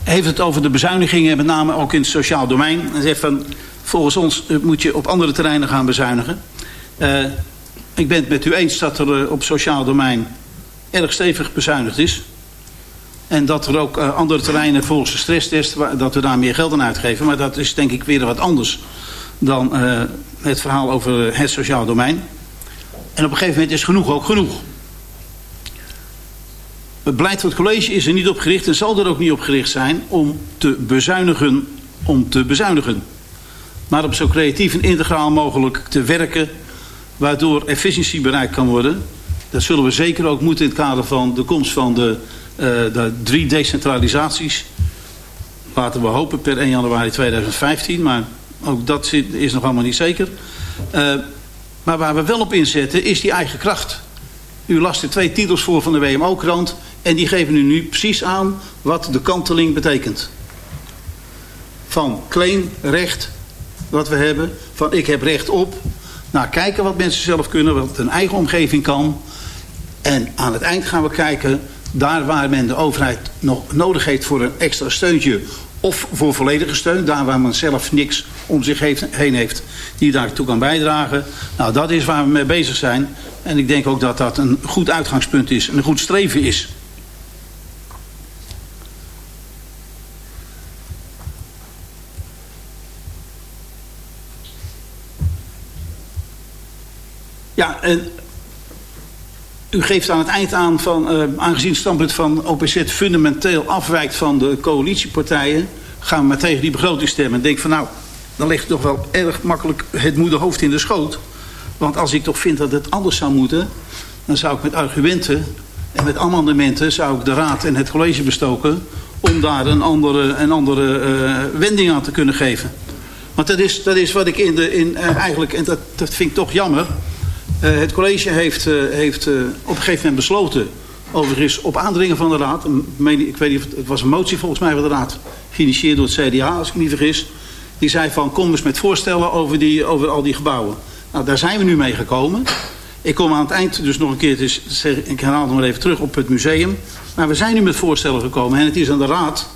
heeft het over de bezuinigingen, met name ook in het sociaal domein. Hij zegt van, volgens ons moet je op andere terreinen gaan bezuinigen. Ik ben het met u eens dat er op sociaal domein erg stevig bezuinigd is. En dat er ook andere terreinen volgens de stresstest, dat we daar meer geld aan uitgeven. Maar dat is denk ik weer wat anders dan het verhaal over het sociaal domein. En op een gegeven moment is genoeg ook genoeg. Het beleid van het college is er niet op gericht en zal er ook niet op gericht zijn om te bezuinigen om te bezuinigen. Maar op zo creatief en integraal mogelijk te werken waardoor efficiëntie bereikt kan worden. Dat zullen we zeker ook moeten in het kader van de komst van de, de drie decentralisaties. Laten we hopen per 1 januari 2015, maar ook dat is nog allemaal niet zeker. Uh, maar waar we wel op inzetten is die eigen kracht. U las er twee titels voor van de WMO-krant. En die geven nu precies aan wat de kanteling betekent. Van claim, recht, wat we hebben. Van ik heb recht op. Naar kijken wat mensen zelf kunnen, wat een eigen omgeving kan. En aan het eind gaan we kijken, daar waar men de overheid nog nodig heeft voor een extra steuntje of voor volledige steun, daar waar men zelf niks om zich heen heeft die daartoe kan bijdragen. Nou, dat is waar we mee bezig zijn. En ik denk ook dat dat een goed uitgangspunt is en een goed streven is. Ja, en u geeft aan het eind aan van, uh, aangezien het standpunt van OPZ fundamenteel afwijkt van de coalitiepartijen, gaan we maar tegen die begroting stemmen. En denk van nou, dan ligt toch wel erg makkelijk het moederhoofd in de schoot. Want als ik toch vind dat het anders zou moeten, dan zou ik met argumenten en met amendementen zou ik de raad en het college bestoken om daar een andere, een andere uh, wending aan te kunnen geven. Want dat is, dat is wat ik in de, in, eigenlijk, en dat, dat vind ik toch jammer, het college heeft, uh, heeft uh, op een gegeven moment besloten, overigens op aandringen van de raad, ik weet niet, het was een motie volgens mij van de raad, geïnitieerd door het CDA als ik me niet vergis, die zei van kom eens met voorstellen over, die, over al die gebouwen. Nou, daar zijn we nu mee gekomen. Ik kom aan het eind dus nog een keer, ik herhaal het maar even terug op het museum. Maar we zijn nu met voorstellen gekomen en het is aan de raad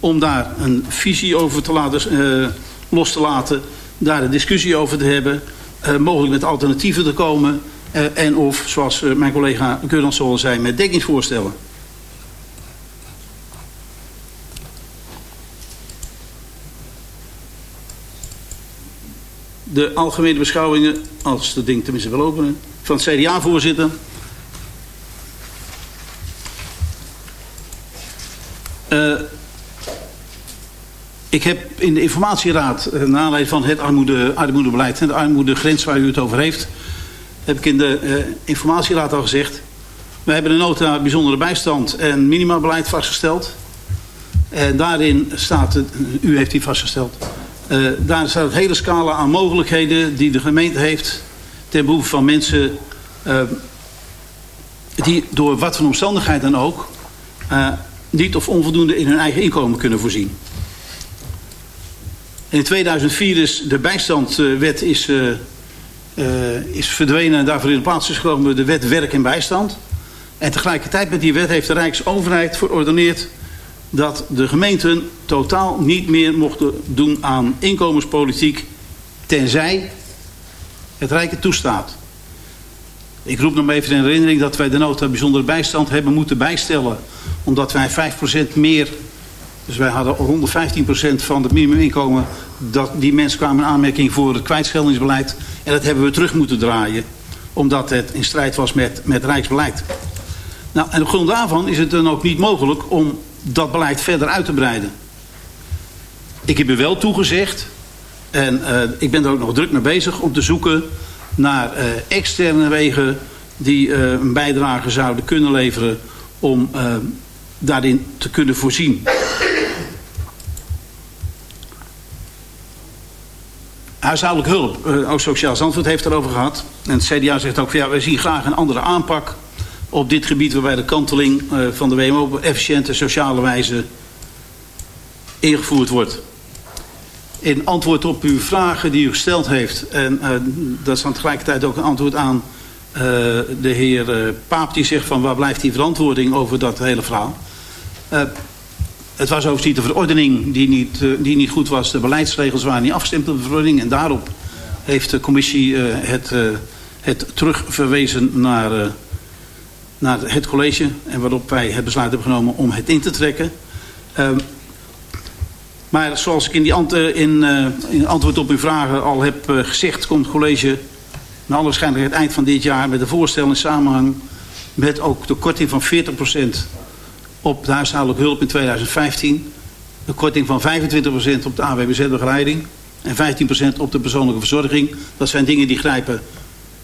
om daar een visie over te laten, los te laten, daar een discussie over te hebben mogelijk met alternatieven te komen. Uh, en of, zoals uh, mijn collega al zei, met dekkingsvoorstellen. De algemene beschouwingen, als het ding tenminste wil openen, van het CDA-voorzitter. Ik heb in de informatieraad, eh, naar aanleiding van het armoede, armoedebeleid en de armoedegrens waar u het over heeft, heb ik in de uh, informatieraad al gezegd, we hebben een nota bijzondere bijstand en minimabeleid vastgesteld. En daarin staat, het, u heeft die vastgesteld, uh, daar staat het hele scala aan mogelijkheden die de gemeente heeft ten behoeve van mensen die door wat voor omstandigheid dan ook niet of onvoldoende in hun eigen inkomen kunnen voorzien. In 2004 is de bijstandwet is, uh, uh, is verdwenen en daarvoor in de plaats is gekomen de wet werk en bijstand. En tegelijkertijd met die wet heeft de Rijksoverheid verordeneerd dat de gemeenten totaal niet meer mochten doen aan inkomenspolitiek tenzij het Rijk het toestaat. Ik roep nog even in herinnering dat wij de nota bijzondere bijstand hebben moeten bijstellen. Omdat wij 5% meer dus wij hadden 115% van het minimuminkomen. Dat, die mensen kwamen in aanmerking voor het kwijtscheldingsbeleid. En dat hebben we terug moeten draaien. Omdat het in strijd was met, met Rijksbeleid. Nou, en op grond daarvan is het dan ook niet mogelijk om dat beleid verder uit te breiden. Ik heb er wel toegezegd. En uh, ik ben er ook nog druk mee bezig om te zoeken naar uh, externe wegen die uh, een bijdrage zouden kunnen leveren om daarin te kunnen voorzien. Huishoudelijk hulp, uh, ook Sociaal Zandvoort heeft erover gehad. En het CDA zegt ook, van, ja, we zien graag een andere aanpak op dit gebied waarbij de kanteling van de WMO op efficiënte sociale wijze ingevoerd wordt. In antwoord op uw vragen die u gesteld heeft, en dat is dan tegelijkertijd ook een antwoord aan de heer Paap die zegt van waar blijft die verantwoording over dat hele verhaal. Het was overigens niet de verordening die niet, uh, die niet goed was. De beleidsregels waren niet afgestemd op de verordening. En daarop heeft de commissie uh, het, uh, het terugverwezen naar, naar het college. En waarop wij het besluit hebben genomen om het in te trekken. Ehm, maar zoals ik in, die ant in, in antwoord op uw vragen al heb gezegd... komt het college naar alle waarschijnlijkheid eind van dit jaar... met een voorstel in samenhang met ook de korting van 40% op de huishoudelijke hulp in 2015. Een korting van 25% op de AWBZ-begeleiding. En 15% op de persoonlijke verzorging. Dat zijn dingen die grijpen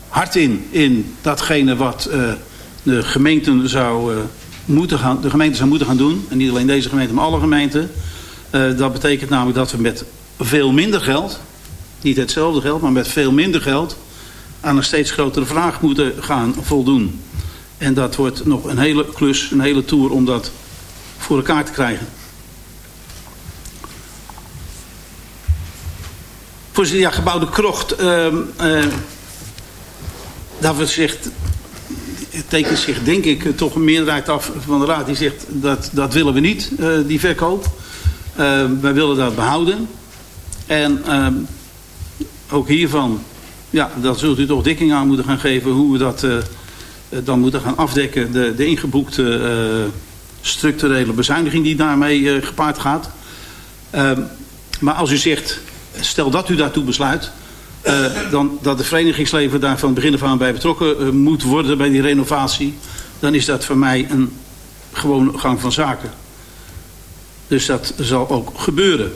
hard in. In datgene wat uh, de gemeenten zou, uh, moeten gaan, de gemeente zou moeten gaan doen. En niet alleen deze gemeente, maar alle gemeenten. Uh, dat betekent namelijk dat we met veel minder geld. Niet hetzelfde geld, maar met veel minder geld. Aan een steeds grotere vraag moeten gaan voldoen. En dat wordt nog een hele klus, een hele tour om dat voor elkaar te krijgen. Voorzitter, ja, gebouwde krocht. Uh, uh, daarvoor zegt, tekent zich denk ik toch een meerderheid af van de raad. Die zegt dat, dat willen we niet, uh, die verkoop. Uh, wij willen dat behouden. En ehm, ook hiervan, ja, dat zult u toch dekking aan moeten gaan geven hoe we dat eh, dan moeten gaan afdekken de, de ingeboekte eh, structurele bezuiniging die daarmee eh, gepaard gaat. Ehm, maar als u zegt, stel dat u daartoe besluit... Dan dat de verenigingsleven daar van begin af aan bij betrokken moet worden bij die renovatie... dan is dat voor mij een gewone gang van zaken. Dus dat zal ook gebeuren.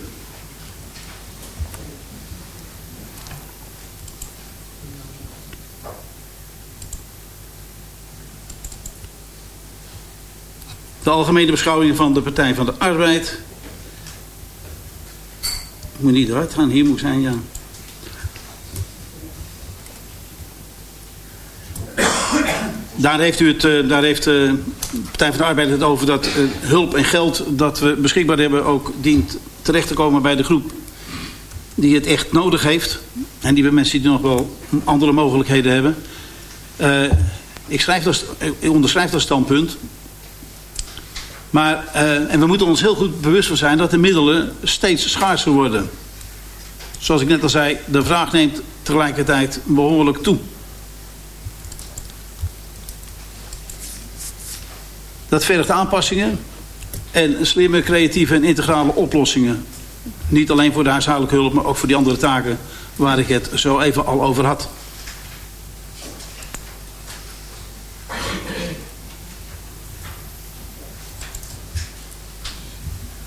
De algemene beschouwingen van de Partij van de Arbeid. Ik moet niet eruit gaan, hier moet zijn, ja. Daar heeft, u het, eh, daar heeft de Partij van de Arbeid het over dat eh, hulp en geld dat we beschikbaar hebben ook dient terecht te komen bij de groep die het echt nodig heeft. En die bij mensen die nog wel andere mogelijkheden hebben. Ik, schrijf ik onderschrijf dat standpunt. Maar, uh, en we moeten ons heel goed bewust van zijn dat de middelen steeds schaarser worden. Zoals ik net al zei, de vraag neemt tegelijkertijd behoorlijk toe. Dat vergt aanpassingen en slimme, creatieve en integrale oplossingen. Niet alleen voor de huishoudelijke hulp, maar ook voor die andere taken waar ik het zo even al over had.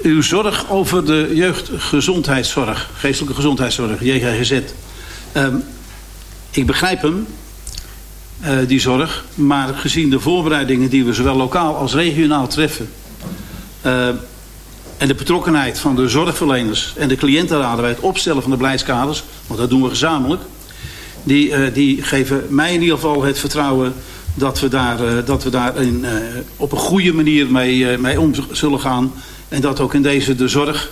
Uw zorg over de jeugdgezondheidszorg, geestelijke gezondheidszorg, JGGZ. Um, ehm, ik begrijp hem, uh, die zorg, maar gezien de voorbereidingen die we zowel lokaal als regionaal treffen... Uh, en de betrokkenheid van de zorgverleners en de cliëntenraden bij het opstellen van de beleidskaders, want dat doen we gezamenlijk, die, uh, die geven mij in ieder geval het vertrouwen dat we daar, dat we daar in, op een goede manier mee, mee om zullen gaan. En dat ook in deze de zorg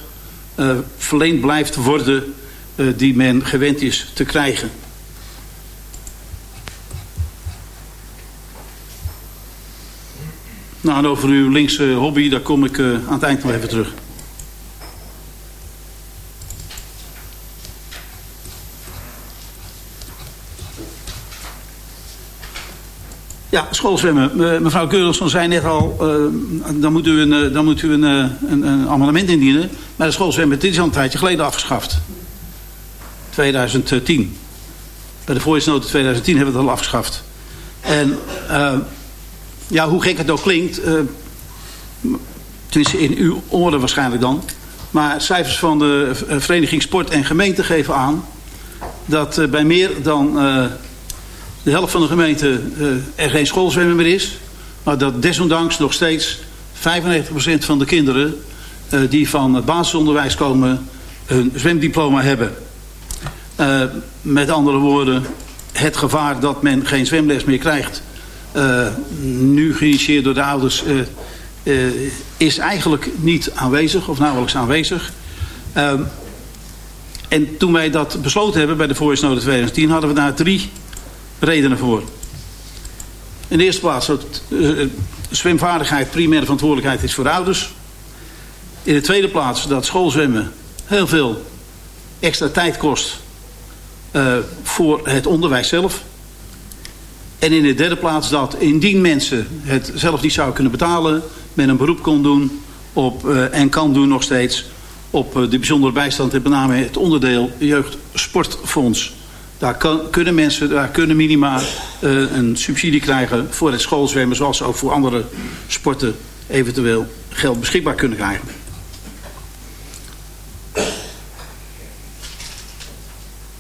uh, verleend blijft worden uh, die men gewend is te krijgen. Nou, en over uw linkse hobby, daar kom ik uh, aan het eind nog even terug. Ja, schoolzwemmen. mevrouw Keurelsson zei net al, uh, dan moet u, een, eh, dan moet u een, eh, een, amendement indienen. Maar de schoolzwemmen dit is al een tijdje geleden afgeschaft. 2010. Bij de voorjaarsnota 2010 hebben we het al afgeschaft. En ja, hoe gek het ook klinkt, uh, tenminste in uw oren waarschijnlijk dan. Maar cijfers van de Vereniging Sport en Gemeente geven aan dat bij meer dan de helft van de gemeente uh, er geen schoolzwemmen meer is. Maar dat desondanks nog steeds 95% van de kinderen uh, die van het basisonderwijs komen een zwemdiploma hebben. Uh, met andere woorden, het gevaar dat men geen zwemles meer krijgt nu geïnitieerd door de ouders, is eigenlijk niet aanwezig, of nauwelijks aanwezig. Ehm, en toen wij dat besloten hebben bij de voorjaarsnode 2010... hadden we daar drie redenen voor. In de eerste plaats, dat, uh, zwemvaardigheid, primaire verantwoordelijkheid is voor de ouders. In de tweede plaats, dat schoolzwemmen heel veel extra tijd kost uh, voor het onderwijs zelf. En in de derde plaats dat indien mensen het zelf niet zouden kunnen betalen... men een beroep kon doen op, en kan doen nog steeds op uh, de bijzondere bijstand... en met name het onderdeel jeugdsportfonds. Daar kunnen mensen, daar kunnen minima uh, een subsidie krijgen voor het schoolzwemmen... zoals ook voor andere sporten eventueel geld beschikbaar kunnen krijgen.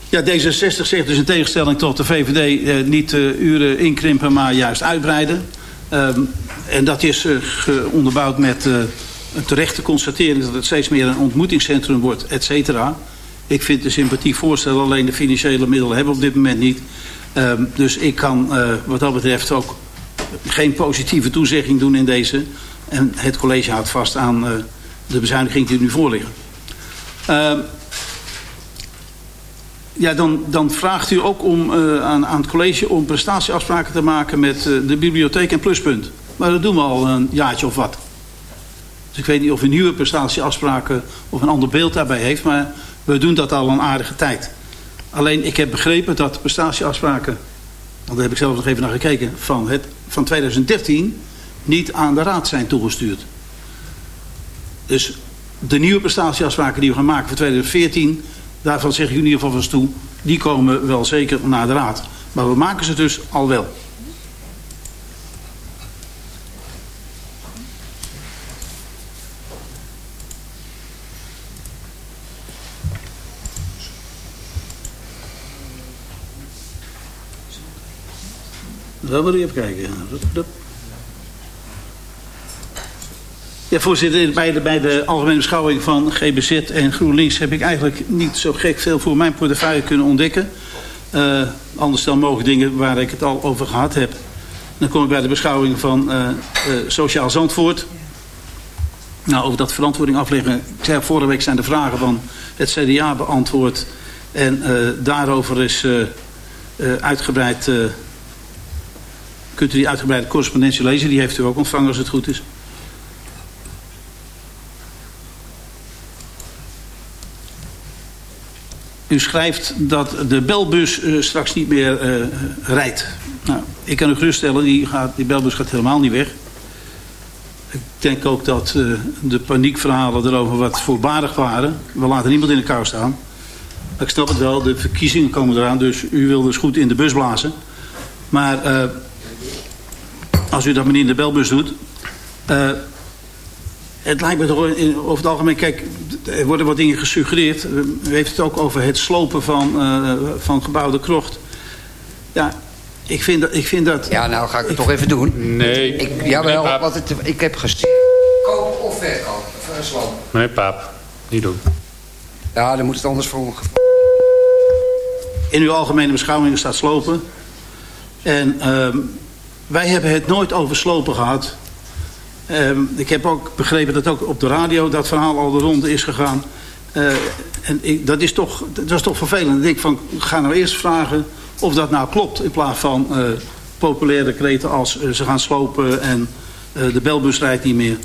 Ja, D66 zegt dus in tegenstelling tot de VVD uh, niet uh, uren inkrimpen, maar juist uitbreiden. Um, en dat is uh, onderbouwd met een terechte constatering dat het steeds meer een ontmoetingscentrum wordt, et cetera. Ik vind een sympathiek voorstel, alleen de financiële middelen hebben we op dit moment niet. Um, dus ik kan uh, wat dat betreft ook geen positieve toezegging doen in deze. En het college houdt vast aan uh, de bezuiniging die nu voorliggen. Uh, ja, dan, dan vraagt u ook om, uh, aan, aan het college om prestatieafspraken te maken met de bibliotheek en pluspunt. Maar dat doen we al een jaartje of wat. Dus ik weet niet of u nieuwe prestatieafspraken of een ander beeld daarbij heeft. Maar we doen dat al een aardige tijd. Alleen ik heb begrepen dat prestatieafspraken, want daar heb ik zelf nog even naar gekeken, van, het, van 2013 niet aan de raad zijn toegestuurd. Dus de nieuwe prestatieafspraken die we gaan maken voor 2014, daarvan zeg ik in ieder geval toe, die komen wel zeker naar de raad. Maar we maken ze dus al wel. Kijken. Ja, voorzitter, bij de, bij de algemene beschouwing van GBZ en GroenLinks... heb ik eigenlijk niet zo gek veel voor mijn portefeuille kunnen ontdekken. Uh, anders dan mogen dingen waar ik het al over gehad heb. Dan kom ik bij de beschouwing van uh, uh, Sociaal Zandvoort. Nou, over dat verantwoording afleggen. Ik zei, vorige week zijn de vragen van het CDA beantwoord. En daarover is uitgebreid kunt u die uitgebreide correspondentie lezen. Die heeft u ook ontvangen als het goed is. U schrijft dat de belbus uh, straks niet meer uh, rijdt. Nou, ik kan u geruststellen, die, gaat, die belbus gaat helemaal niet weg. Ik denk ook dat uh, de paniekverhalen erover wat voorbarig waren. We laten niemand in de kou staan. Ik snap het wel, de verkiezingen komen eraan, dus u wil dus goed in de bus blazen. Maar als u dat meneer in de belbus doet. Uh, het lijkt me toch over het algemeen, kijk, er worden wat dingen gesuggereerd. U heeft het ook over het slopen van, uh, van gebouwde krocht. Ja, ik vind, dat, ik vind dat... Ja, nou ga ik het ik, toch even doen. Nee. Ik, jawel, nee, wat het, ik heb gezien. Koop of verkoop. Slam. Nee, paap. Niet doen. Ja, dan moet het anders voor In uw algemene beschouwingen staat slopen. En... Um, wij hebben het nooit over slopen gehad. Um, ik heb ook begrepen dat ook op de radio dat verhaal al de ronde is gegaan. Uh, en ik, dat, is toch, dat is toch vervelend. Ik denk van, ga nou eerst vragen of dat nou klopt. In plaats van uh, populaire kreten als uh, ze gaan slopen en de belbus rijdt niet meer.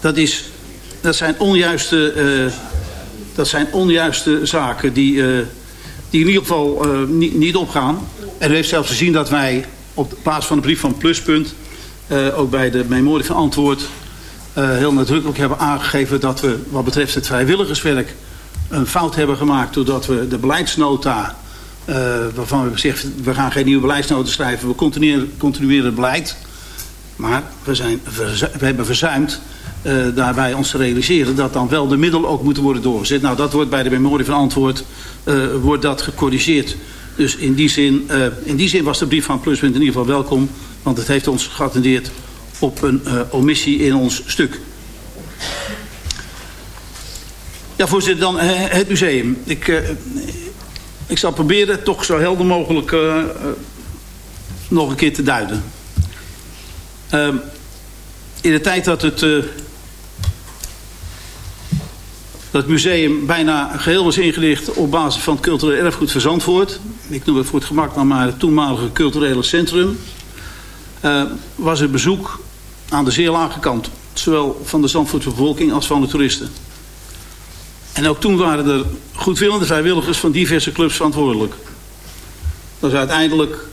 Dat, is, dat, zijn, onjuiste, dat zijn onjuiste zaken die, die in ieder geval niet, niet opgaan. En u heeft zelfs gezien dat wij op basis van de brief van Pluspunt... Uh, ook bij de memorie van antwoord... Uh, heel nadrukkelijk hebben aangegeven dat we wat betreft het vrijwilligerswerk... een fout hebben gemaakt doordat we de beleidsnota... Uh, waarvan we gezegd we gaan geen nieuwe beleidsnota schrijven... we continueren, continueren het beleid... maar we, zijn, we hebben verzuimd daarbij ons te realiseren... dat dan wel de middelen ook moeten worden doorgezet. Nou, dat wordt bij de memorie van antwoord wordt dat gecorrigeerd... Dus in die, zin, uh, in die zin was de brief van Pluspunt in ieder geval welkom. Want het heeft ons geattendeerd op een uh, omissie in ons stuk. Ja, voorzitter, dan uh, het museum. Ik, ik zal proberen toch zo helder mogelijk nog een keer te duiden. Ehm, in de tijd dat het, dat museum bijna geheel was ingericht op basis van het cultureel erfgoed van. Ik noem het voor het gemak dan maar het toenmalige culturele centrum. Uh, was er bezoek aan de zeer lage kant. Zowel van de Zandvoortse bevolking als van de toeristen. En ook toen waren er goedwillende vrijwilligers van diverse clubs verantwoordelijk. Dat is uiteindelijk,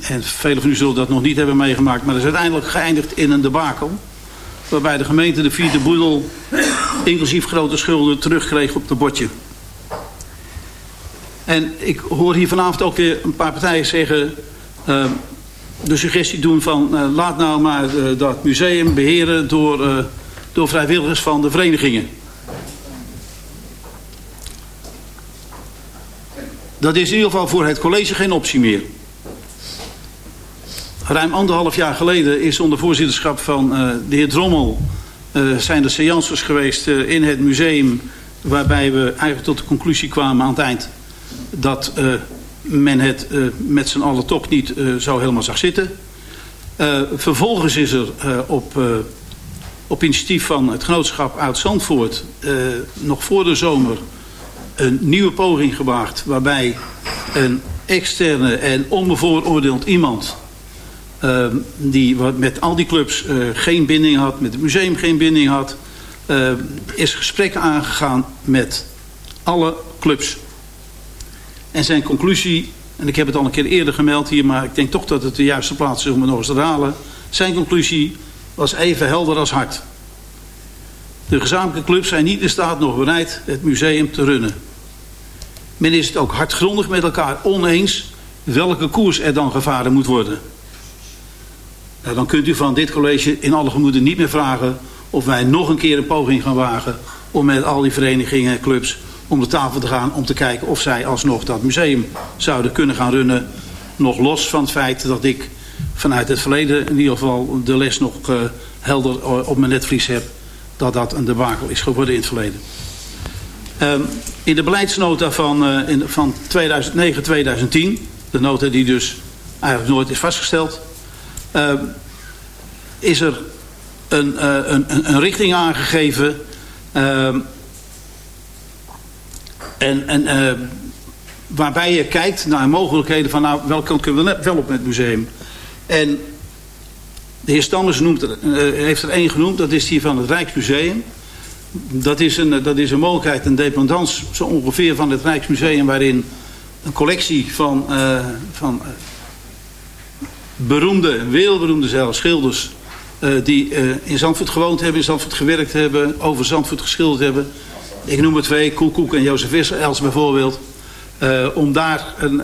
en velen van u zullen dat nog niet hebben meegemaakt... maar dat is uiteindelijk geëindigd in een debakel... waarbij de gemeente de vierde boedel, inclusief grote schulden, terugkreeg op de bordje. En ik hoor hier vanavond ook weer een paar partijen zeggen... Uh, de suggestie doen van uh, laat nou maar uh, dat museum beheren door, door vrijwilligers van de verenigingen. Dat is in ieder geval voor het college geen optie meer. Ruim anderhalf jaar geleden is onder voorzitterschap van de heer Drommel... Zijn er seances geweest in het museum... waarbij we eigenlijk tot de conclusie kwamen aan het eind... dat men het met z'n allen toch niet zo helemaal zag zitten. vervolgens is er op, op initiatief van het genootschap uit Zandvoort... nog voor de zomer een nieuwe poging gewaagd... waarbij een externe en onbevooroordeeld iemand... Uh, die met al die clubs geen binding had, met het museum geen binding had... Is gesprekken aangegaan met alle clubs. En zijn conclusie, en ik heb het al een keer eerder gemeld hier... maar ik denk toch dat het de juiste plaats is om het nog eens te herhalen... zijn conclusie was even helder als hard. De gezamenlijke clubs zijn niet in staat nog bereid het museum te runnen. Men is het ook hardgrondig met elkaar oneens welke koers er dan gevaren moet worden. Nou, dan kunt u van dit college in alle gemoeden niet meer vragen of wij nog een keer een poging gaan wagen om met al die verenigingen en clubs om de tafel te gaan om te kijken of zij alsnog dat museum zouden kunnen gaan runnen. Nog los van het feit dat ik vanuit het verleden in ieder geval de les nog uh, helder op mijn netvlies heb dat dat een debakel is geworden in het verleden. Um, in de beleidsnota van, uh, in, van 2009-2010, de nota die dus eigenlijk nooit is vastgesteld, uh, is er een, een, een, richting aangegeven ehm, en, en waarbij je kijkt naar mogelijkheden van nou, welke kant kunnen we wel op met het museum. En de heer Stammers noemt er, heeft er één genoemd, dat is die van het Rijksmuseum. Dat is, een, dat is een mogelijkheid, een dependance zo ongeveer van het Rijksmuseum... waarin een collectie van, uh, van beroemde, wereldberoemde zelfs schilders... Die in Zandvoort gewoond hebben, in Zandvoort gewerkt hebben... over Zandvoort geschilderd hebben. Ik noem het twee, Koel Koek en Jozef Els bijvoorbeeld... om, daar een,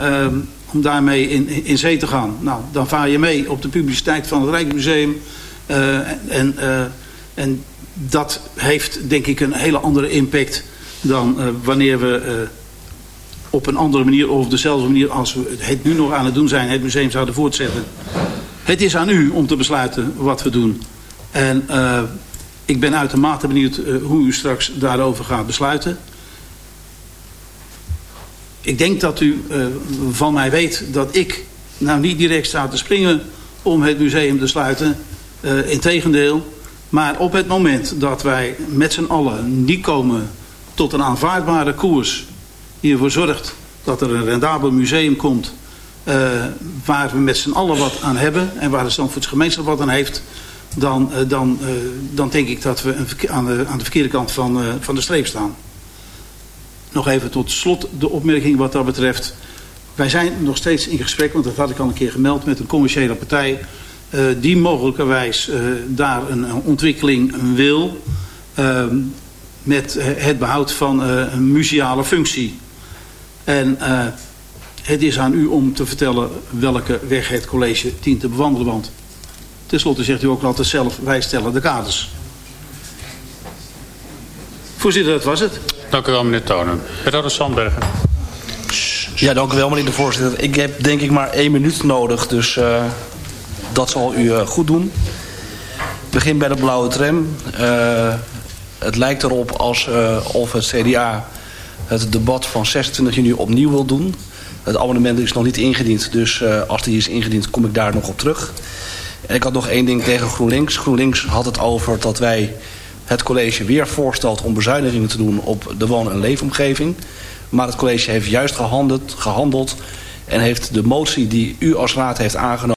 om daarmee in, in zee te gaan. Nou, dan vaar je mee op de publiciteit van het Rijksmuseum... en, en dat heeft denk ik een hele andere impact dan wanneer we op een andere manier of op dezelfde manier als we het nu nog aan het doen zijn, het museum zouden voortzetten. Het is aan u om te besluiten wat we doen. En ik ben uitermate benieuwd hoe u straks daarover gaat besluiten. Ik denk dat u van mij weet dat ik nou niet direct sta te springen om het museum te sluiten. Integendeel, maar op het moment dat wij met z'n allen niet komen tot een aanvaardbare koers... die ervoor zorgt dat er een rendabel museum komt... Waar we met z'n allen wat aan hebben... en waar de Zandvoortsgemeenschap wat aan heeft... dan, uh, dan, uh, dan denk ik dat we aan, de, aan de verkeerde kant van, van de streep staan. Nog even tot slot de opmerking wat dat betreft. Wij zijn nog steeds in gesprek, want dat had ik al een keer gemeld... met een commerciële partij die mogelijkerwijs uh, daar een, een, ontwikkeling wil uh, met het behoud van een museale functie. En het is aan u om te vertellen welke weg het college dient te bewandelen, want tenslotte zegt u ook altijd zelf, wij stellen de kaders. Voorzitter, dat was het. Dank u wel, meneer Tonen. Wethouder Sandbergen. Ja, dank u wel, meneer de voorzitter. Ik heb denk ik maar één minuut nodig, dus... Uh, dat zal u uh, goed doen. Ik begin bij de blauwe tram. Uh, het lijkt erop alsof het CDA het debat van 26 juni opnieuw wil doen. Het amendement is nog niet ingediend, dus als die is ingediend kom ik daar nog op terug. En ik had nog één ding tegen GroenLinks. GroenLinks had het over dat wij het college weer voorstelt om bezuinigingen te doen op de woon- en leefomgeving. Maar het college heeft juist gehandeld, gehandeld en heeft de motie die u als raad heeft aangenomen